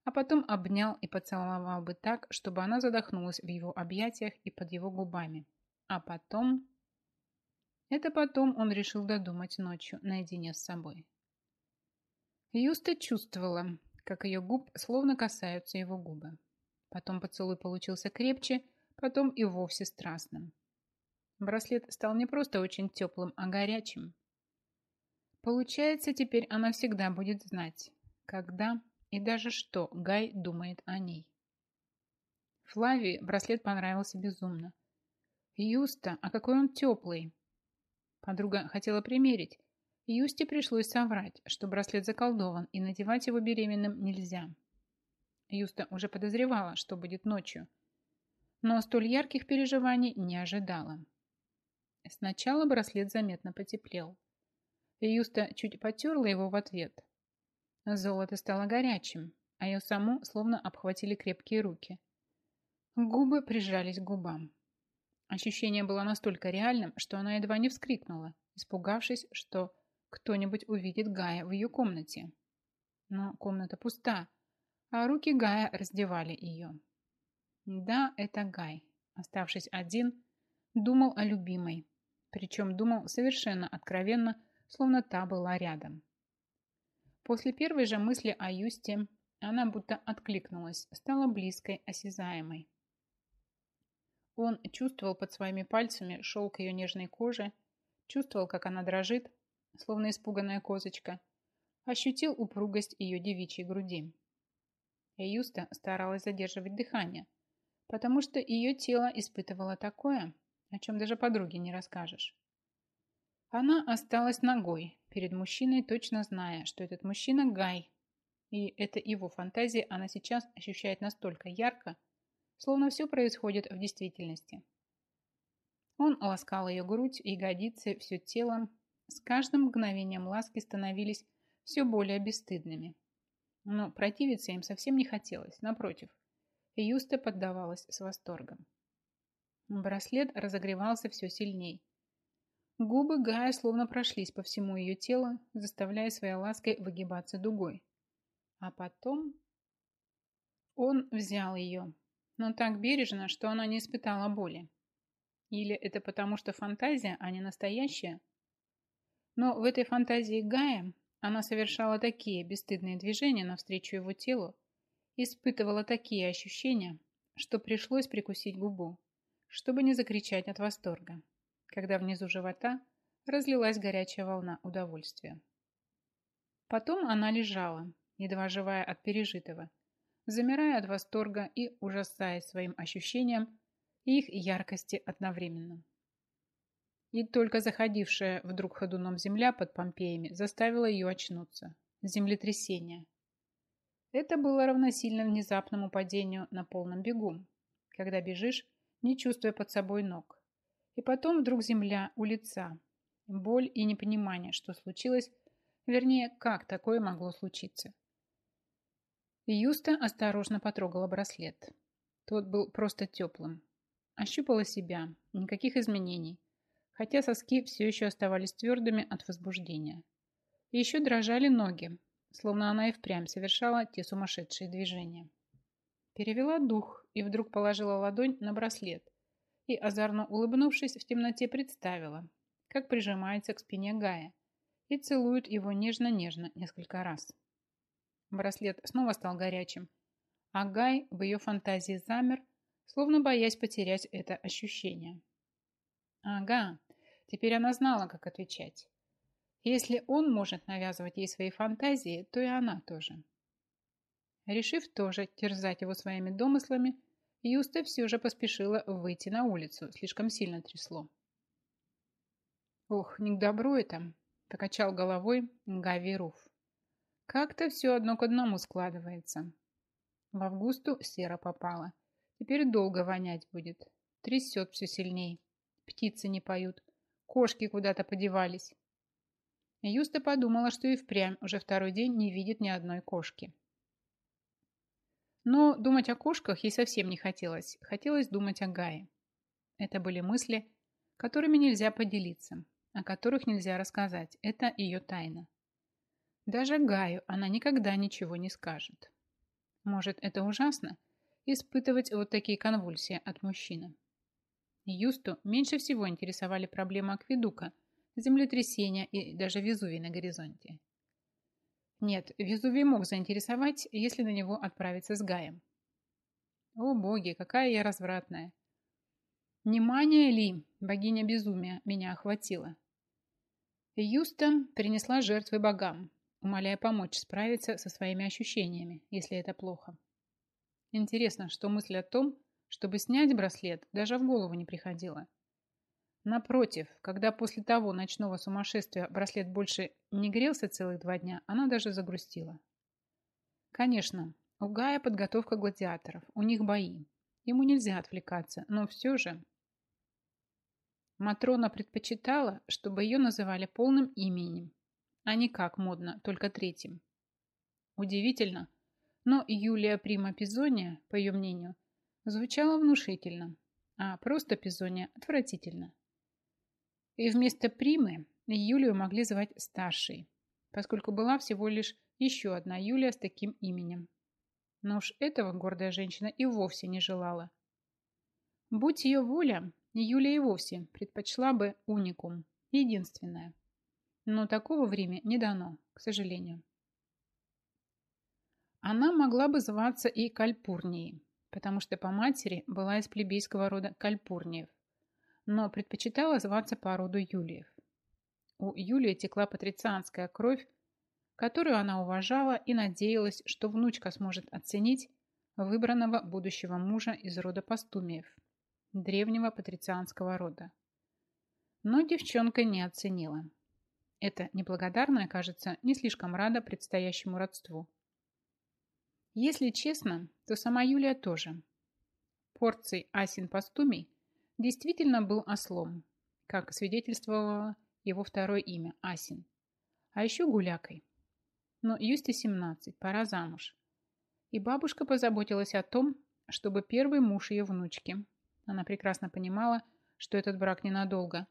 а потом обнял и поцеловал бы так, чтобы она задохнулась в его объятиях и под его губами. А потом... Это потом он решил додумать ночью наедине с собой. Юста чувствовала, как ее губ словно касаются его губы. Потом поцелуй получился крепче, потом и вовсе страстным. Браслет стал не просто очень теплым, а горячим. Получается, теперь она всегда будет знать, когда и даже что Гай думает о ней. Флавии браслет понравился безумно. Юста, а какой он теплый! Подруга хотела примерить, Юсте пришлось соврать, что браслет заколдован и надевать его беременным нельзя. Юста уже подозревала, что будет ночью, но столь ярких переживаний не ожидала. Сначала браслет заметно потеплел. Юста чуть потерла его в ответ. Золото стало горячим, а ее саму словно обхватили крепкие руки. Губы прижались к губам. Ощущение было настолько реальным, что она едва не вскрикнула, испугавшись, что кто-нибудь увидит Гая в ее комнате. Но комната пуста, а руки Гая раздевали ее. Да, это Гай, оставшись один, думал о любимой, причем думал совершенно откровенно, словно та была рядом. После первой же мысли о Юсте она будто откликнулась, стала близкой, осязаемой. Он чувствовал под своими пальцами шелк ее нежной кожи, чувствовал, как она дрожит, словно испуганная козочка, ощутил упругость ее девичьей груди. Юста старалась задерживать дыхание, потому что ее тело испытывало такое, о чем даже подруге не расскажешь. Она осталась ногой перед мужчиной, точно зная, что этот мужчина Гай, и это его фантазия она сейчас ощущает настолько ярко, словно все происходит в действительности. Он ласкал ее грудь, ягодицы, все тело, с каждым мгновением ласки становились все более бесстыдными. Но противиться им совсем не хотелось, напротив. Юста поддавалась с восторгом. Браслет разогревался все сильней. Губы Гая словно прошлись по всему ее телу, заставляя своей лаской выгибаться дугой. А потом он взял ее, но так бережно, что она не испытала боли. Или это потому, что фантазия, а не настоящая – но в этой фантазии Гая она совершала такие бесстыдные движения навстречу его телу, испытывала такие ощущения, что пришлось прикусить губу, чтобы не закричать от восторга, когда внизу живота разлилась горячая волна удовольствия. Потом она лежала, едва живая от пережитого, замирая от восторга и ужасаясь своим ощущениям и их яркости одновременно. И только заходившая вдруг ходуном земля под Помпеями заставила ее очнуться. Землетрясение. Это было равносильно внезапному падению на полном бегу, когда бежишь, не чувствуя под собой ног. И потом вдруг земля у лица. Боль и непонимание, что случилось, вернее, как такое могло случиться. Юста осторожно потрогала браслет. Тот был просто теплым. ощупала себя, никаких изменений, хотя соски все еще оставались твердыми от возбуждения. Еще дрожали ноги, словно она и впрямь совершала те сумасшедшие движения. Перевела дух и вдруг положила ладонь на браслет и, озорно улыбнувшись, в темноте представила, как прижимается к спине Гая и целует его нежно-нежно несколько раз. Браслет снова стал горячим, а Гай в ее фантазии замер, словно боясь потерять это ощущение. Ага, теперь она знала, как отвечать. Если он может навязывать ей свои фантазии, то и она тоже. Решив тоже терзать его своими домыслами, Юста все же поспешила выйти на улицу, слишком сильно трясло. «Ох, не к добру это!» – покачал головой Гави Руф. «Как-то все одно к одному складывается. В августу сера попала. Теперь долго вонять будет. Трясет все сильней. Птицы не поют. Кошки куда-то подевались. Юста подумала, что и впрямь уже второй день не видит ни одной кошки. Но думать о кошках ей совсем не хотелось. Хотелось думать о Гае. Это были мысли, которыми нельзя поделиться, о которых нельзя рассказать. Это ее тайна. Даже Гаю она никогда ничего не скажет. Может, это ужасно? Испытывать вот такие конвульсии от мужчины. Юсту меньше всего интересовали проблемы акведука – землетрясения и даже Везувий на горизонте. Нет, Везувий мог заинтересовать, если на него отправиться с Гаем. О боги, какая я развратная. Внимание ли, богиня безумия, меня охватила? Юста принесла жертвы богам, умоляя помочь справиться со своими ощущениями, если это плохо. Интересно, что мысль о том, чтобы снять браслет, даже в голову не приходила. Напротив, когда после того ночного сумасшествия браслет больше не грелся целых два дня, она даже загрустила. Конечно, у Гая подготовка гладиаторов, у них бои. Ему нельзя отвлекаться, но все же... Матрона предпочитала, чтобы ее называли полным именем, а не как модно, только третьим. Удивительно, но Юлия Прима Пизония, по ее мнению, звучала внушительно, а просто Пизония отвратительно. И вместо Примы Юлию могли звать старшей, поскольку была всего лишь еще одна Юлия с таким именем. Но уж этого гордая женщина и вовсе не желала. Будь ее воля, Юлия и вовсе предпочла бы уникум, единственное. Но такого времени не дано, к сожалению. Она могла бы зваться и Кальпурнией, потому что по матери была из плебейского рода Кальпурниев но предпочитала зваться по роду Юлиев. У Юлии текла патрицианская кровь, которую она уважала и надеялась, что внучка сможет оценить выбранного будущего мужа из рода Пастумиев, древнего патрицианского рода. Но девчонка не оценила. Эта неблагодарная, кажется, не слишком рада предстоящему родству. Если честно, то сама Юлия тоже. Порций Асин Пастумий действительно был ослом, как свидетельствовало его второе имя – Асин. А еще гулякой. Но Юсте 17, пора замуж. И бабушка позаботилась о том, чтобы первый муж ее внучки, она прекрасно понимала, что этот брак ненадолго,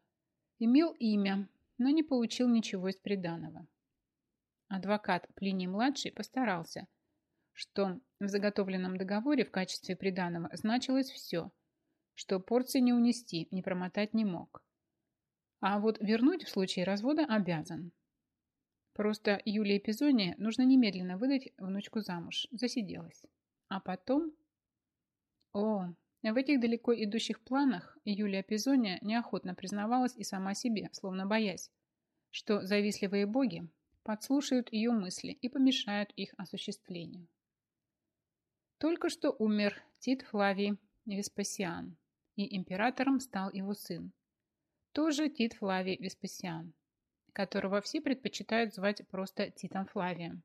имел имя, но не получил ничего из приданого. Адвокат Плиний-младший постарался, что в заготовленном договоре в качестве приданого значилось все – что порции не унести, не промотать не мог. А вот вернуть в случае развода обязан. Просто Юлии Пизоне нужно немедленно выдать внучку замуж. Засиделась. А потом... О, в этих далеко идущих планах Юлия Пизония неохотно признавалась и сама себе, словно боясь, что завистливые боги подслушают ее мысли и помешают их осуществлению. Только что умер Тит Флавий Веспасиан, и императором стал его сын, тоже Тит Флавий Веспасиан, которого все предпочитают звать просто Титом Флавием,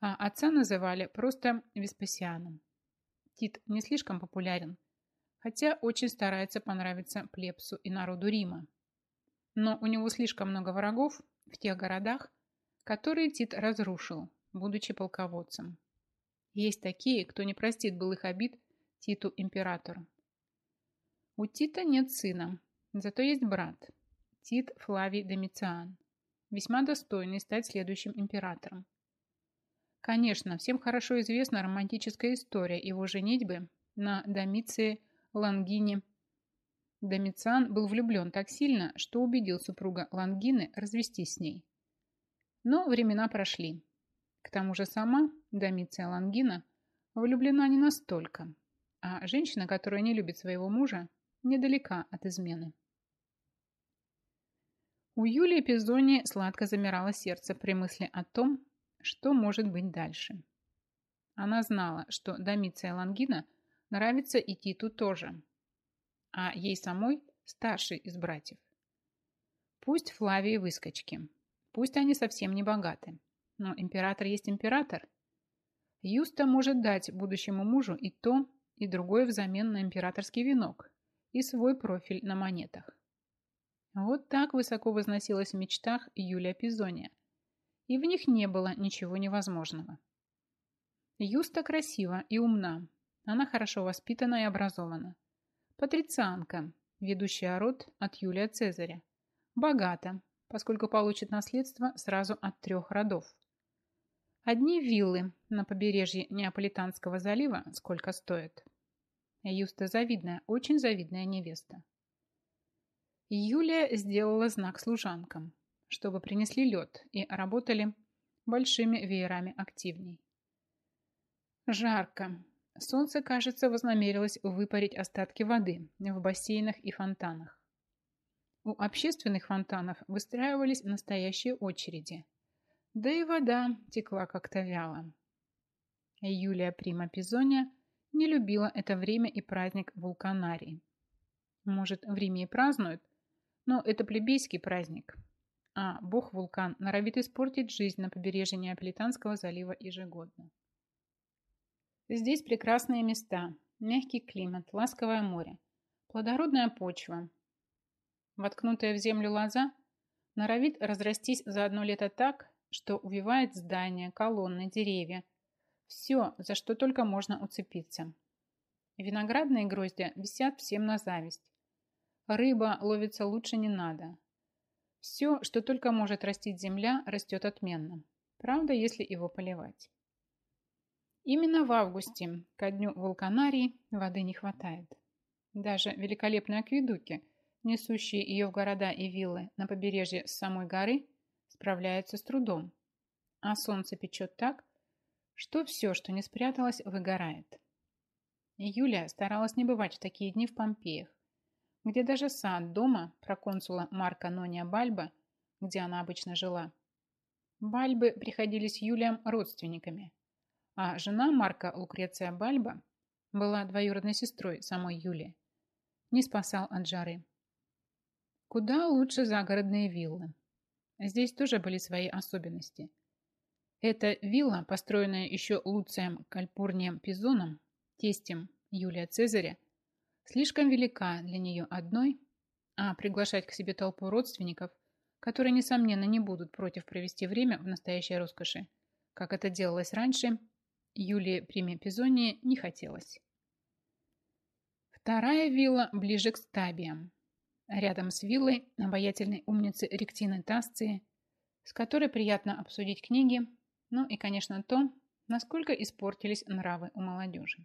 а отца называли просто Веспасианом. Тит не слишком популярен, хотя очень старается понравиться плебсу и народу Рима. Но у него слишком много врагов в тех городах, которые Тит разрушил, будучи полководцем. Есть такие, кто не простит былых обид Титу императору. У Тита нет сына, зато есть брат, Тит Флавий Домициан, весьма достойный стать следующим императором. Конечно, всем хорошо известна романтическая история его женитьбы на Домиции Лангине. Домициан был влюблен так сильно, что убедил супруга Лангины развестись с ней. Но времена прошли. К тому же сама Домиция Лангина влюблена не настолько, а женщина, которая не любит своего мужа, недалека от измены. У Юлии Пизони сладко замирало сердце при мысли о том, что может быть дальше. Она знала, что Домиция Лангина нравится и Титу тоже, а ей самой старший из братьев. Пусть Флавии выскочки, пусть они совсем не богаты, но император есть император. Юста может дать будущему мужу и то, и другое взамен на императорский венок и свой профиль на монетах. Вот так высоко возносилась в мечтах Юлия Пизония, и в них не было ничего невозможного. Юста красива и умна, она хорошо воспитана и образована. Патрицианка, ведущая род от Юлия Цезаря. Богата, поскольку получит наследство сразу от трех родов. Одни виллы на побережье Неаполитанского залива сколько стоят. Юста завидная, очень завидная невеста. Юлия сделала знак служанкам, чтобы принесли лед и работали большими веерами активней. Жарко. Солнце, кажется, вознамерилось выпарить остатки воды в бассейнах и фонтанах. У общественных фонтанов выстраивались настоящие очереди. Да и вода текла как-то вяло. Юлия Прима Пизония не любила это время и праздник вулканарии. Может, в Риме и празднуют, но это плебейский праздник, а бог-вулкан норовит испортить жизнь на побережье Неаполитанского залива ежегодно. Здесь прекрасные места, мягкий климат, ласковое море, плодородная почва. Воткнутая в землю лоза норовит разрастись за одно лето так, что увивает здания, колонны, деревья – все, за что только можно уцепиться. Виноградные гроздья висят всем на зависть. Рыба ловится лучше не надо. Все, что только может растить земля, растет отменно. Правда, если его поливать. Именно в августе, ко дню вулканарии, воды не хватает. Даже великолепные акведуки, несущие ее в города и виллы на побережье самой горы, справляются с трудом. А солнце печет так, что все, что не спряталось, выгорает. Юлия старалась не бывать в такие дни в Помпеях, где даже сад дома проконсула Марка Нония Бальба, где она обычно жила. Бальбы приходились Юлиям родственниками, а жена Марка Лукреция Бальба была двоюродной сестрой самой Юлии. Не спасал от жары. Куда лучше загородные виллы. Здесь тоже были свои особенности. Эта вилла, построенная еще Луцием Кальпурнием Пизоном, тестем Юлия Цезаря, слишком велика для нее одной, а приглашать к себе толпу родственников, которые, несомненно, не будут против провести время в настоящей роскоши, как это делалось раньше, Юлии Приме Пизонии не хотелось. Вторая вилла ближе к стабиям. Рядом с виллой обаятельной умницы Ректины Тасции, с которой приятно обсудить книги ну и, конечно, то, насколько испортились нравы у молодежи.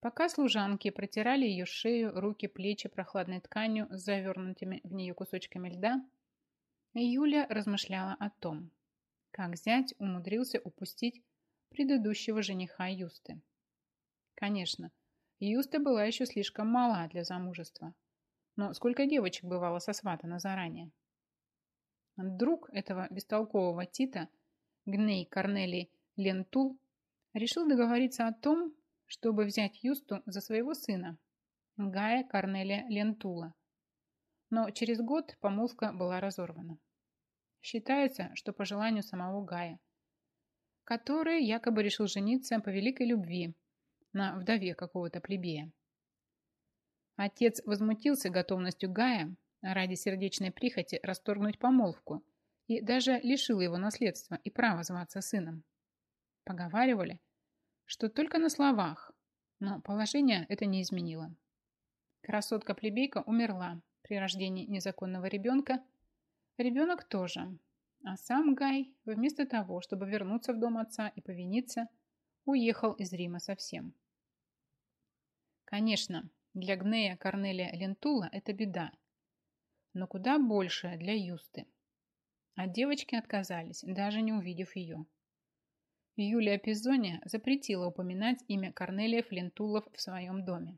Пока служанки протирали ее шею, руки, плечи прохладной тканью с завернутыми в нее кусочками льда, Юля размышляла о том, как зять умудрился упустить предыдущего жениха Юсты. Конечно, Юста была еще слишком мала для замужества, но сколько девочек бывало сосватано заранее. Друг этого бестолкового Тита Гней Корнелий Лентул решил договориться о том, чтобы взять Юсту за своего сына, Гая Корнелия Лентула. Но через год помолвка была разорвана. Считается, что по желанию самого Гая, который якобы решил жениться по великой любви на вдове какого-то плебея. Отец возмутился готовностью Гая ради сердечной прихоти расторгнуть помолвку – и даже лишил его наследства и права зваться сыном. Поговаривали, что только на словах, но положение это не изменило. Красотка-плебейка умерла при рождении незаконного ребенка. Ребенок тоже. А сам Гай, вместо того, чтобы вернуться в дом отца и повиниться, уехал из Рима совсем. Конечно, для Гнея Корнелия Лентула это беда, но куда больше для Юсты. А девочки отказались, даже не увидев ее. Юлия Пизония запретила упоминать имя Корнелия Флинтулов в своем доме.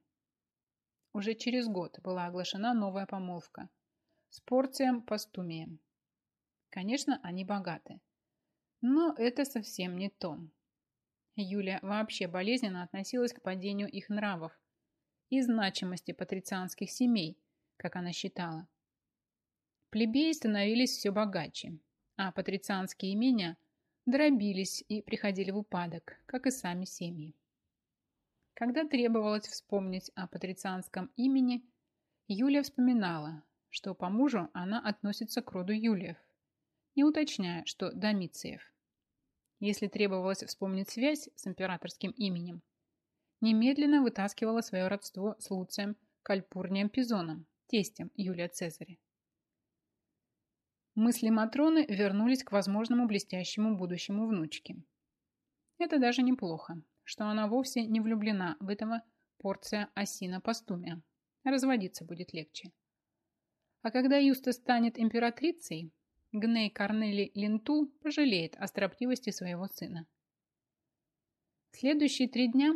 Уже через год была оглашена новая помолвка с Порцием Пастумием. Конечно, они богаты. Но это совсем не то. Юлия вообще болезненно относилась к падению их нравов и значимости патрицианских семей, как она считала. Плебеи становились все богаче, а патрицианские имения дробились и приходили в упадок, как и сами семьи. Когда требовалось вспомнить о патрицианском имени, Юлия вспоминала, что по мужу она относится к роду Юлиев, не уточняя, что Домициев. Если требовалось вспомнить связь с императорским именем, немедленно вытаскивала свое родство с Луцием Кальпурнием Пизоном, тестем Юлия Цезаря. Мысли Матроны вернулись к возможному блестящему будущему внучке. Это даже неплохо, что она вовсе не влюблена в этого порция осина постумия. Разводиться будет легче. А когда Юста станет императрицей, Гней Корнели Линтул пожалеет о строптивости своего сына. Следующие три дня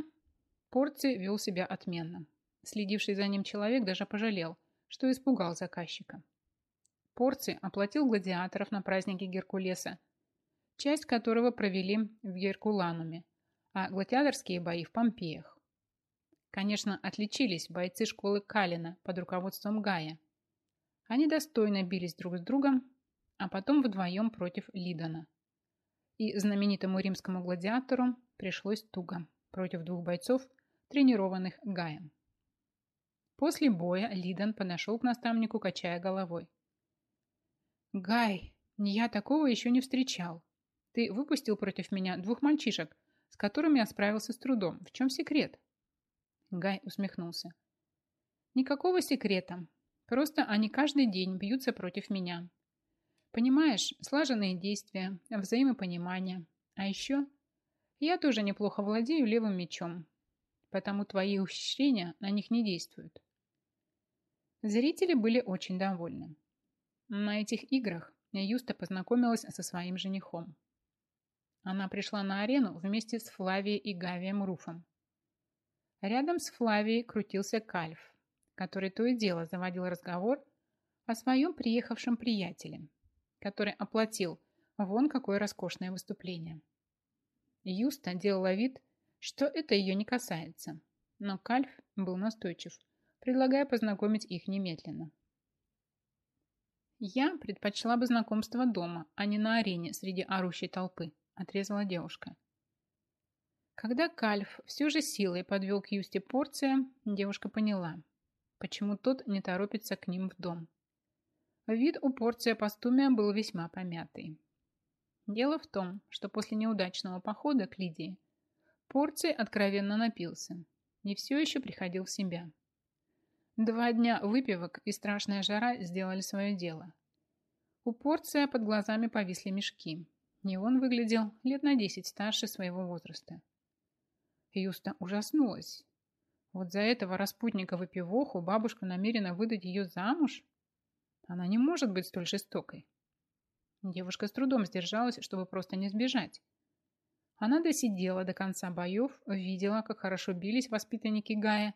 Порций вел себя отменно. Следивший за ним человек даже пожалел, что испугал заказчика. Порций оплатил гладиаторов на празднике Геркулеса, часть которого провели в Геркулануме, а гладиаторские бои в Помпеях. Конечно, отличились бойцы школы Калина под руководством Гая. Они достойно бились друг с другом а потом вдвоем против Лидона. И знаменитому римскому гладиатору пришлось туго против двух бойцов, тренированных Гаем. После боя Лидон подошел к наставнику, качая головой. «Гай, я такого еще не встречал. Ты выпустил против меня двух мальчишек, с которыми я справился с трудом. В чем секрет?» Гай усмехнулся. «Никакого секрета. Просто они каждый день бьются против меня. Понимаешь, слаженные действия, взаимопонимание. А еще я тоже неплохо владею левым мечом, потому твои ухищрения на них не действуют. Зрители были очень довольны. На этих играх Юста познакомилась со своим женихом. Она пришла на арену вместе с Флавией и Гавием Руфом. Рядом с Флавией крутился Кальф, который то и дело заводил разговор о своем приехавшем приятеле, который оплатил вон какое роскошное выступление. Юста делала вид, что это ее не касается, но Кальф был настойчив, предлагая познакомить их немедленно. «Я предпочла бы знакомство дома, а не на арене среди орущей толпы», отрезала девушка. Когда Кальф все же силой подвел к Юсте порция, девушка поняла, почему тот не торопится к ним в дом. Вид у порция постумия был весьма помятый. Дело в том, что после неудачного похода к Лидии порций откровенно напился и все еще приходил в себя. Два дня выпивок и страшная жара сделали свое дело. У порция под глазами повисли мешки, и он выглядел лет на десять старше своего возраста. Юста ужаснулась. Вот за этого распутника выпивоху бабушка намерена выдать ее замуж? Она не может быть столь жестокой. Девушка с трудом сдержалась, чтобы просто не сбежать. Она досидела до конца боев, видела, как хорошо бились воспитанники Гая,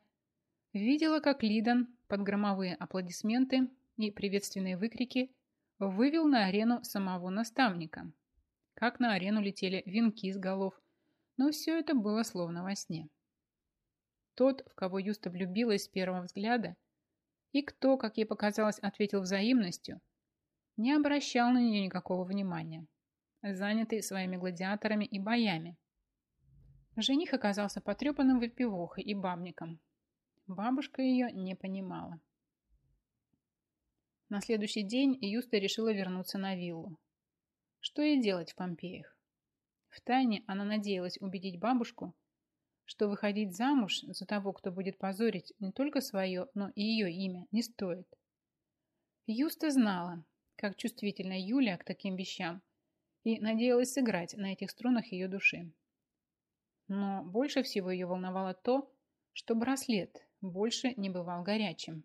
видела, как Лидан под громовые аплодисменты и приветственные выкрики вывел на арену самого наставника, как на арену летели венки с голов, но все это было словно во сне. Тот, в кого Юста влюбилась с первого взгляда, и кто, как ей показалось, ответил взаимностью, не обращал на нее никакого внимания, занятый своими гладиаторами и боями. Жених оказался потрепанным выпивохой и бабником. Бабушка ее не понимала. На следующий день Юста решила вернуться на виллу. Что ей делать в Помпеях? Втайне она надеялась убедить бабушку, что выходить замуж за того, кто будет позорить не только свое, но и ее имя, не стоит. Юста знала, как чувствительна Юлия к таким вещам, и надеялась сыграть на этих струнах ее души. Но больше всего ее волновало то, что браслет больше не бывал горячим.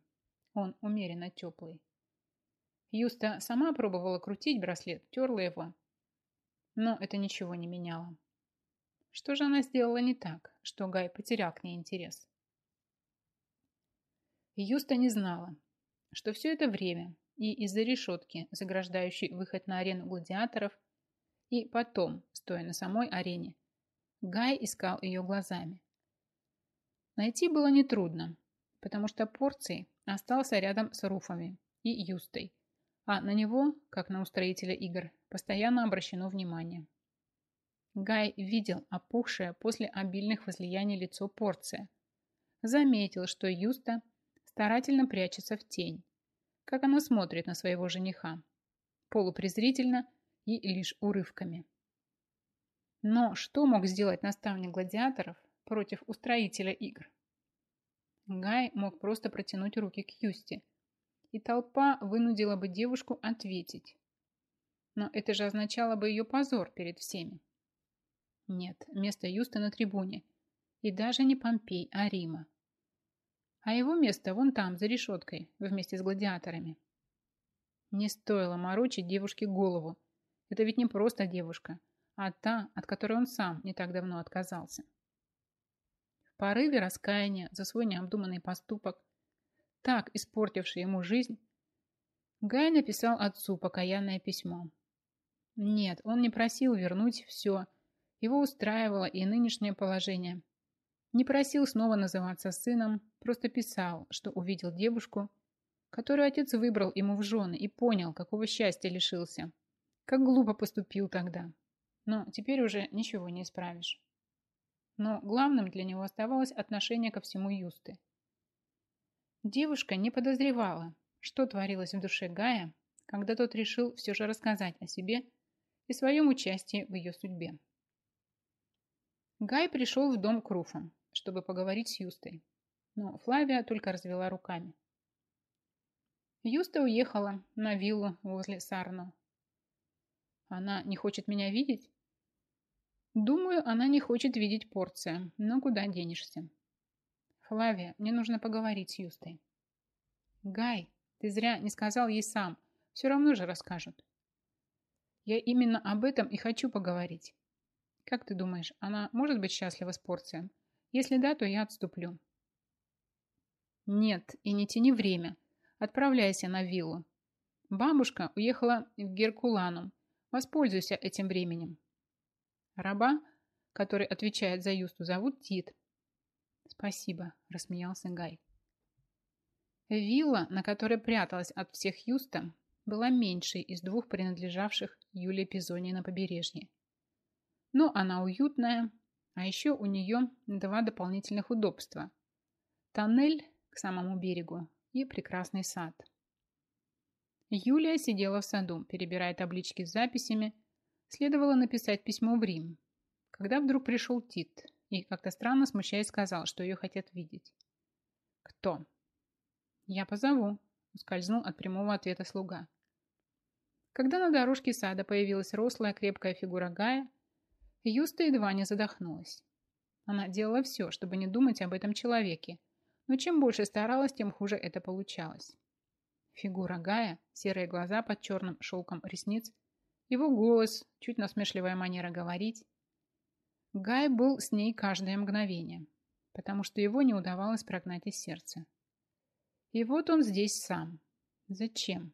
Он умеренно теплый. Юста сама пробовала крутить браслет, терла его, но это ничего не меняло. Что же она сделала не так, что Гай потерял к ней интерес? Юста не знала, что все это время и из-за решетки, заграждающей выход на арену гладиаторов, и потом, стоя на самой арене, Гай искал ее глазами. Найти было нетрудно, потому что порций остался рядом с Руфами и Юстой, а на него, как на устроителя игр, постоянно обращено внимание. Гай видел опухшее после обильных возлияний лицо порция. Заметил, что Юста старательно прячется в тень, как она смотрит на своего жениха, полупрезрительно и лишь урывками. Но что мог сделать наставник гладиаторов против устроителя игр? Гай мог просто протянуть руки к Юсте, и толпа вынудила бы девушку ответить. Но это же означало бы ее позор перед всеми. Нет, место Юста на трибуне. И даже не Помпей, а Рима. А его место вон там, за решеткой, вместе с гладиаторами. Не стоило морочить девушке голову. Это ведь не просто девушка, а та, от которой он сам не так давно отказался. Порыве раскаяния за свой необдуманный поступок, так испортивший ему жизнь, Гай написал отцу покаянное письмо. Нет, он не просил вернуть все, его устраивало и нынешнее положение. Не просил снова называться сыном, просто писал, что увидел девушку, которую отец выбрал ему в жены и понял, какого счастья лишился. Как глупо поступил тогда. Но теперь уже ничего не исправишь. Но главным для него оставалось отношение ко всему Юсты. Девушка не подозревала, что творилось в душе Гая, когда тот решил все же рассказать о себе и своем участии в ее судьбе. Гай пришел в дом к Руфам, чтобы поговорить с Юстой, но Флавия только развела руками. Юста уехала на виллу возле Сарно. Она не хочет меня видеть? Думаю, она не хочет видеть порция, но куда денешься? Флавия, мне нужно поговорить с Юстой. Гай, ты зря не сказал ей сам, все равно же расскажут. Я именно об этом и хочу поговорить. Как ты думаешь, она может быть счастлива с порцией? Если да, то я отступлю. Нет, и не тяни время. Отправляйся на виллу. Бабушка уехала в Геркуланум. Воспользуйся этим временем. Раба, который отвечает за Юсту, зовут Тит. Спасибо, рассмеялся Гай. Вилла, на которой пряталась от всех Юста, была меньшей из двух принадлежавших Юлии Пизони на побережье. Но она уютная, а еще у нее два дополнительных удобства. Тоннель к самому берегу и прекрасный сад. Юлия сидела в саду, перебирая таблички с записями. Следовало написать письмо в Рим, когда вдруг пришел Тит и, как-то странно смущаясь, сказал, что ее хотят видеть. «Кто?» «Я позову», – ускользнул от прямого ответа слуга. Когда на дорожке сада появилась рослая крепкая фигура Гая, Юста едва не задохнулась. Она делала все, чтобы не думать об этом человеке, но чем больше старалась, тем хуже это получалось. Фигура Гая, серые глаза под черным шелком ресниц, его голос, чуть насмешливая манера говорить. Гай был с ней каждое мгновение, потому что его не удавалось прогнать из сердца. И вот он здесь сам. Зачем?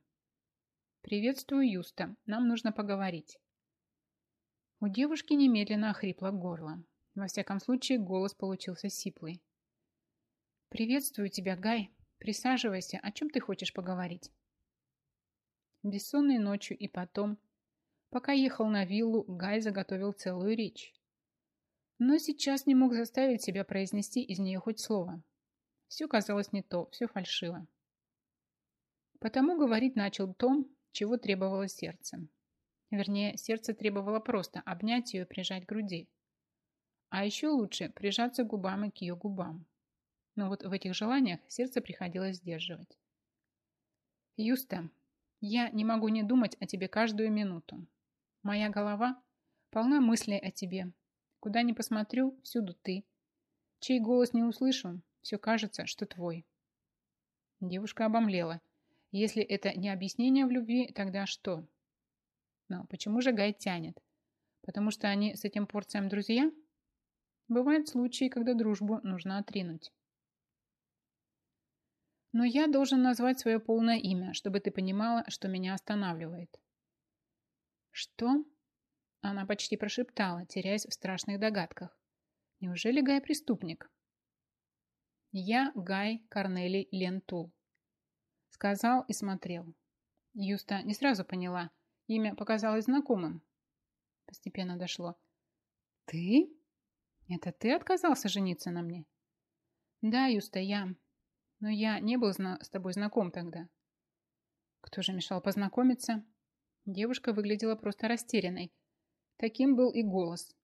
«Приветствую, Юста. Нам нужно поговорить». У девушки немедленно охрипло горло. Во всяком случае, голос получился сиплый. «Приветствую тебя, Гай. Присаживайся. О чем ты хочешь поговорить?» Бессонной ночью и потом, пока ехал на виллу, Гай заготовил целую речь. Но сейчас не мог заставить себя произнести из нее хоть слово. Все казалось не то, все фальшиво. Потому говорить начал том, чего требовало сердце. Вернее, сердце требовало просто обнять ее и прижать к груди. А еще лучше прижаться губами к ее губам. Но вот в этих желаниях сердце приходилось сдерживать. Юста, я не могу не думать о тебе каждую минуту. Моя голова полна мыслей о тебе. Куда ни посмотрю, всюду ты. Чей голос не услышу, все кажется, что твой. Девушка обомлела. Если это не объяснение в любви, тогда что? Но почему же Гай тянет? Потому что они с этим порциям друзья? Бывают случаи, когда дружбу нужно отринуть. Но я должен назвать свое полное имя, чтобы ты понимала, что меня останавливает. Что? Она почти прошептала, теряясь в страшных догадках. Неужели Гай преступник? Я Гай Корнелий Лентул. Сказал и смотрел. Юста не сразу поняла. Имя показалось знакомым. Постепенно дошло. Ты? Это ты отказался жениться на мне? Да, Юста, я. Но я не был с тобой знаком тогда. Кто же мешал познакомиться? Девушка выглядела просто растерянной. Таким был и голос.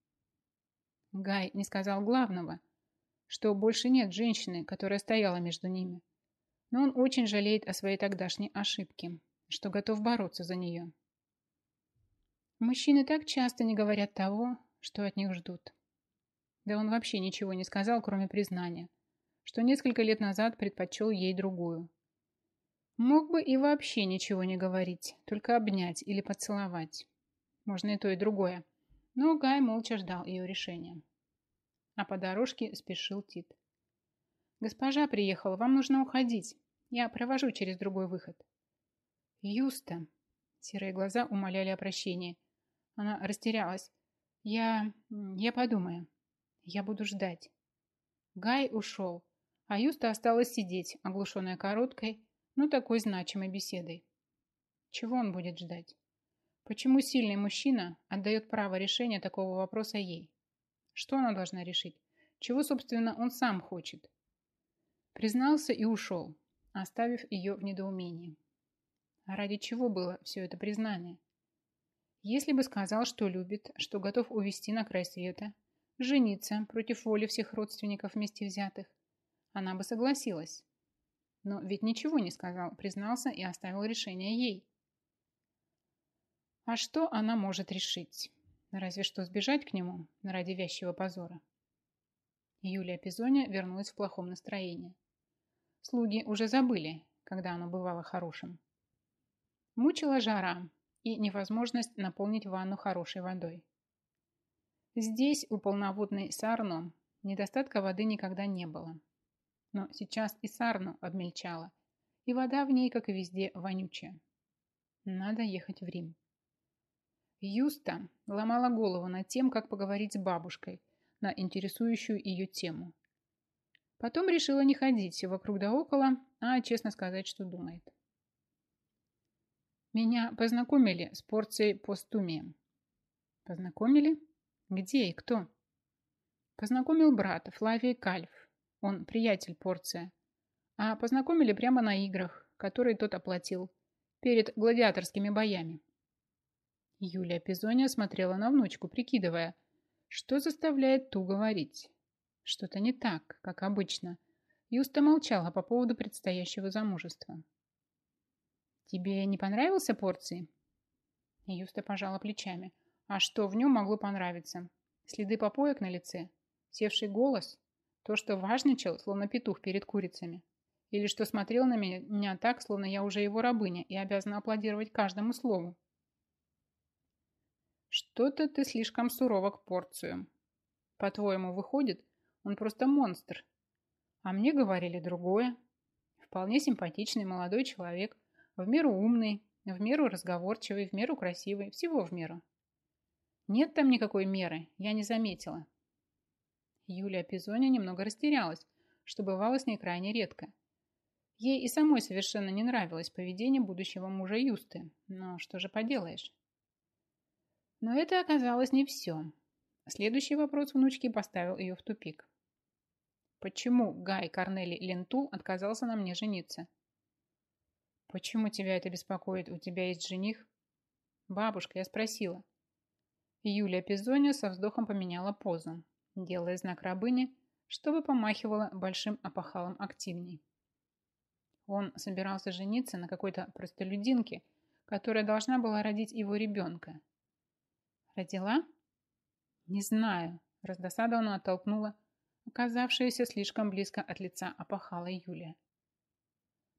Гай не сказал главного, что больше нет женщины, которая стояла между ними. Но он очень жалеет о своей тогдашней ошибке, что готов бороться за нее. Мужчины так часто не говорят того, что от них ждут. Да он вообще ничего не сказал, кроме признания что несколько лет назад предпочел ей другую. Мог бы и вообще ничего не говорить, только обнять или поцеловать. Можно и то, и другое. Но Гай молча ждал ее решения. А по дорожке спешил Тит. «Госпожа приехала, вам нужно уходить. Я провожу через другой выход». «Юста!» Серые глаза умоляли о прощении. Она растерялась. «Я... я подумаю. Я буду ждать». Гай ушел, а Юста осталась сидеть, оглушенная короткой, но такой значимой беседой. Чего он будет ждать? Почему сильный мужчина отдает право решения такого вопроса ей? Что она должна решить? Чего, собственно, он сам хочет? Признался и ушел, оставив ее в недоумении. А ради чего было все это признание? Если бы сказал, что любит, что готов увести на край света, жениться против воли всех родственников вместе взятых, она бы согласилась. Но ведь ничего не сказал, признался и оставил решение ей. А что она может решить? Разве что сбежать к нему ради вязчего позора. Юлия Пизоня вернулась в плохом настроении. Слуги уже забыли, когда оно бывало хорошим. Мучила жара и невозможность наполнить ванну хорошей водой. Здесь, у полноводной Сарно, недостатка воды никогда не было но сейчас и сарну обмельчала, и вода в ней, как и везде, вонючая. Надо ехать в Рим. Юста ломала голову над тем, как поговорить с бабушкой на интересующую ее тему. Потом решила не ходить вокруг да около, а честно сказать, что думает. Меня познакомили с порцией постумия. Познакомили? Где и кто? Познакомил брат Флавий Кальф, он приятель Порция. А познакомили прямо на играх, которые тот оплатил, перед гладиаторскими боями. Юлия Пизония смотрела на внучку, прикидывая, что заставляет ту говорить. Что-то не так, как обычно. Юста молчала по поводу предстоящего замужества. «Тебе не понравился порции?» Юста пожала плечами. «А что в нем могло понравиться? Следы попоек на лице? Севший голос? То, что важничал, словно петух перед курицами. Или что смотрел на меня так, словно я уже его рабыня и обязана аплодировать каждому слову. Что-то ты слишком сурова к порцию. По-твоему, выходит, он просто монстр. А мне говорили другое. Вполне симпатичный молодой человек, в меру умный, в меру разговорчивый, в меру красивый, всего в меру. Нет там никакой меры, я не заметила. Юлия Пизоня немного растерялась, что бывало с ней крайне редко. Ей и самой совершенно не нравилось поведение будущего мужа Юсты, но что же поделаешь. Но это оказалось не все. Следующий вопрос внучки поставил ее в тупик. Почему Гай Корнели Лентул отказался на мне жениться? Почему тебя это беспокоит? У тебя есть жених? Бабушка, я спросила. Юлия Пизоня со вздохом поменяла позу. Делая знак рабыни, чтобы помахивала большим опахалом активней. Он собирался жениться на какой-то простолюдинке, которая должна была родить его ребенка. Родила? Не знаю. Раздосадованно оттолкнула оказавшаяся слишком близко от лица опахала Юлия.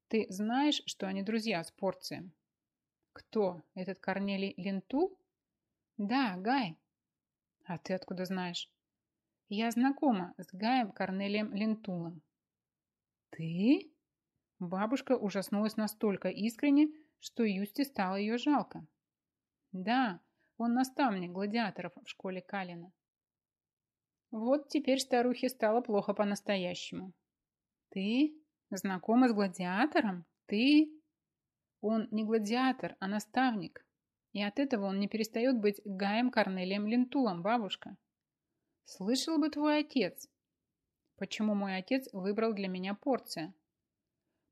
Ты знаешь, что они друзья с Порцием? Кто? Этот Корнелий Лентул? Да, Гай. А ты откуда знаешь? Я знакома с Гаем Корнелием Лентулом. Ты? Бабушка ужаснулась настолько искренне, что Юсти стало ее жалко. Да, он наставник гладиаторов в школе Калина. Вот теперь старухе стало плохо по-настоящему. Ты знакома с гладиатором? Ты? Он не гладиатор, а наставник. И от этого он не перестает быть Гаем Корнелием Лентулом, бабушка. Слышал бы твой отец. Почему мой отец выбрал для меня порция?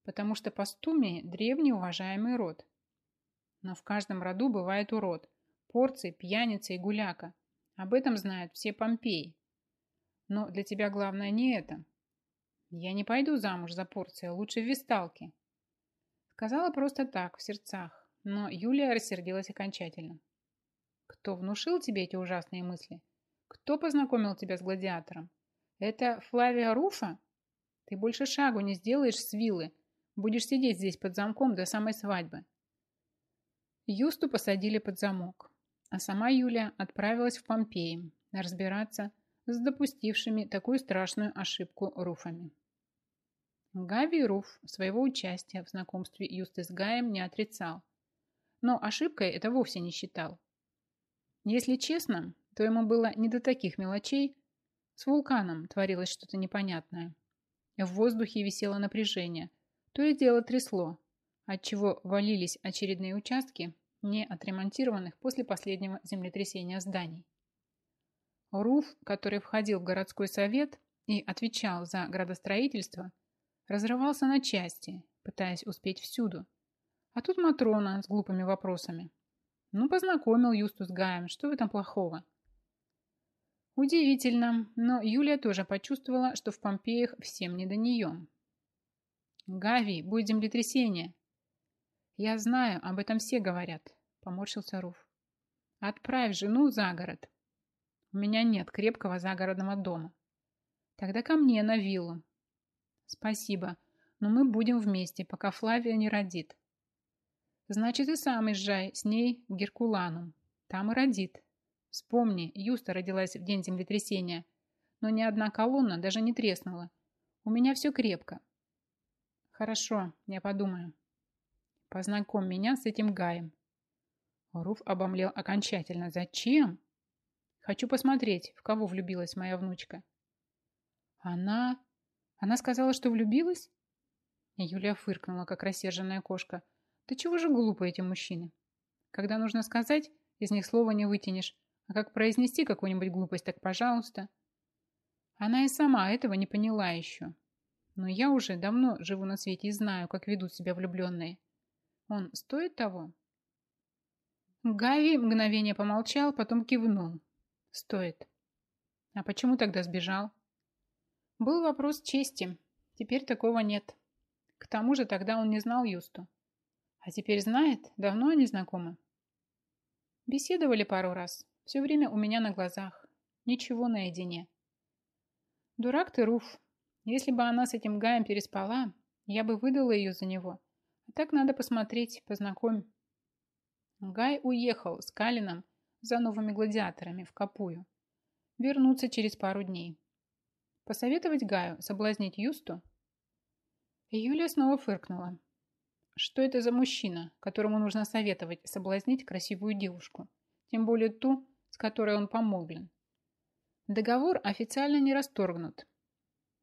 Потому что пастумии – древний уважаемый род. Но в каждом роду бывает урод, порции, пьяница и гуляка. Об этом знают все Помпеи. Но для тебя главное не это. Я не пойду замуж за порцию, лучше в висталке. Сказала просто так, в сердцах, но Юлия рассердилась окончательно. Кто внушил тебе эти ужасные мысли? Кто познакомил тебя с гладиатором? Это Флавия Руфа? Ты больше шагу не сделаешь с виллы. Будешь сидеть здесь под замком до самой свадьбы. Юсту посадили под замок, а сама Юлия отправилась в Помпеи разбираться с допустившими такую страшную ошибку Руфами. Гави Руф своего участия в знакомстве Юсты с Гаем не отрицал, но ошибкой это вовсе не считал. Если честно, то ему было не до таких мелочей. С вулканом творилось что-то непонятное. В воздухе висело напряжение, то и дело трясло, отчего валились очередные участки не отремонтированных после последнего землетрясения зданий. Руф, который входил в городской совет и отвечал за градостроительство, разрывался на части, пытаясь успеть всюду. А тут Матрона с глупыми вопросами. Ну, познакомил Юсту с Гаем, что в этом плохого? Удивительно, но Юлия тоже почувствовала, что в Помпеях всем не до нее. «Гави, будет землетрясение!» «Я знаю, об этом все говорят», — поморщился Руф. «Отправь жену за город, у меня нет крепкого загородного дома. Тогда ко мне на виллу. Спасибо, но мы будем вместе, пока Флавия не родит. Значит, и сам езжай с ней в Геркуланум. Там и родит. Вспомни, Юста родилась в день землетрясения, но ни одна колонна даже не треснула. У меня все крепко. Хорошо, я подумаю. Познакомь меня с этим Гаем. Руф обомлел окончательно. Зачем? Хочу посмотреть, в кого влюбилась моя внучка. Она... Она сказала, что влюбилась? Юлия фыркнула, как рассерженная кошка. Ты чего же глупы эти мужчины? Когда нужно сказать, из них слова не вытянешь. А как произнести какую-нибудь глупость, так пожалуйста. Она и сама этого не поняла еще. Но я уже давно живу на свете и знаю, как ведут себя влюбленные. Он стоит того? Гави мгновение помолчал, потом кивнул, Стоит. А почему тогда сбежал? Был вопрос чести. Теперь такого нет. К тому же тогда он не знал Юсту. А теперь знает, давно они знакомы. Беседовали пару раз. Все время у меня на глазах. Ничего наедине. Дурак ты, Руф. Если бы она с этим Гаем переспала, я бы выдала ее за него. А так надо посмотреть, познакомь. Гай уехал с Калином за новыми гладиаторами в Капую. Вернуться через пару дней. Посоветовать Гаю соблазнить Юсту? Юлия снова фыркнула. Что это за мужчина, которому нужно советовать соблазнить красивую девушку, тем более ту, с которой он помолвлен? Договор официально не расторгнут.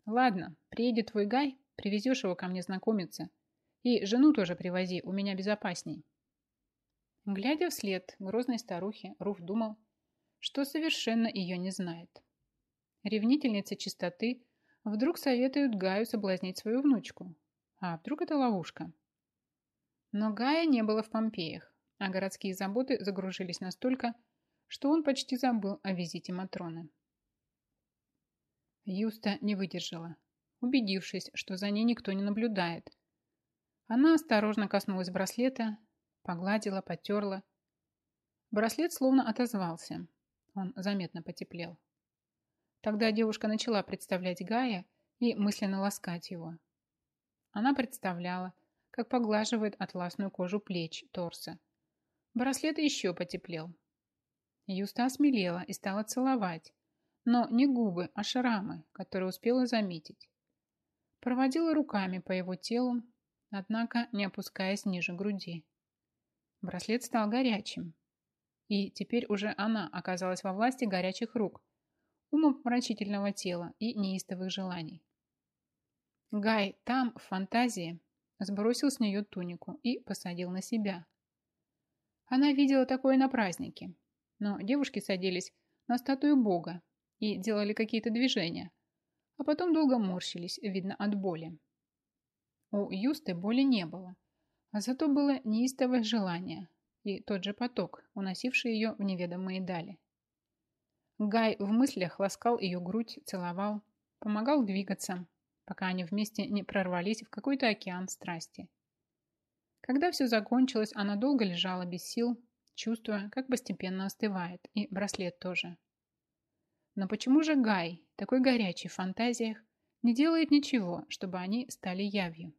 Ладно, приедет твой Гай, привезешь его ко мне знакомиться. И жену тоже привози, у меня безопасней. Глядя вслед грозной старухе, Руф думал, что совершенно ее не знает. Ревнительница чистоты вдруг советуют Гаю соблазнить свою внучку. А вдруг это ловушка? Но Гая не было в Помпеях, а городские заботы загружились настолько, что он почти забыл о визите Матроны. Юста не выдержала, убедившись, что за ней никто не наблюдает. Она осторожно коснулась браслета, погладила, потерла. Браслет словно отозвался. Он заметно потеплел. Тогда девушка начала представлять Гая и мысленно ласкать его. Она представляла, как поглаживает атласную кожу плеч, торса. Браслет еще потеплел. Юста осмелела и стала целовать, но не губы, а шрамы, которые успела заметить. Проводила руками по его телу, однако не опускаясь ниже груди. Браслет стал горячим, и теперь уже она оказалась во власти горячих рук, умопомрачительного тела и неистовых желаний. Гай там, в фантазии, сбросил с нее тунику и посадил на себя. Она видела такое на празднике, но девушки садились на статую бога и делали какие-то движения, а потом долго морщились, видно, от боли. У Юсты боли не было, а зато было неистовое желание и тот же поток, уносивший ее в неведомые дали. Гай в мыслях ласкал ее грудь, целовал, помогал двигаться, пока они вместе не прорвались в какой-то океан страсти. Когда все закончилось, она долго лежала без сил, чувствуя, как постепенно остывает, и браслет тоже. Но почему же Гай, такой горячий в фантазиях, не делает ничего, чтобы они стали явью?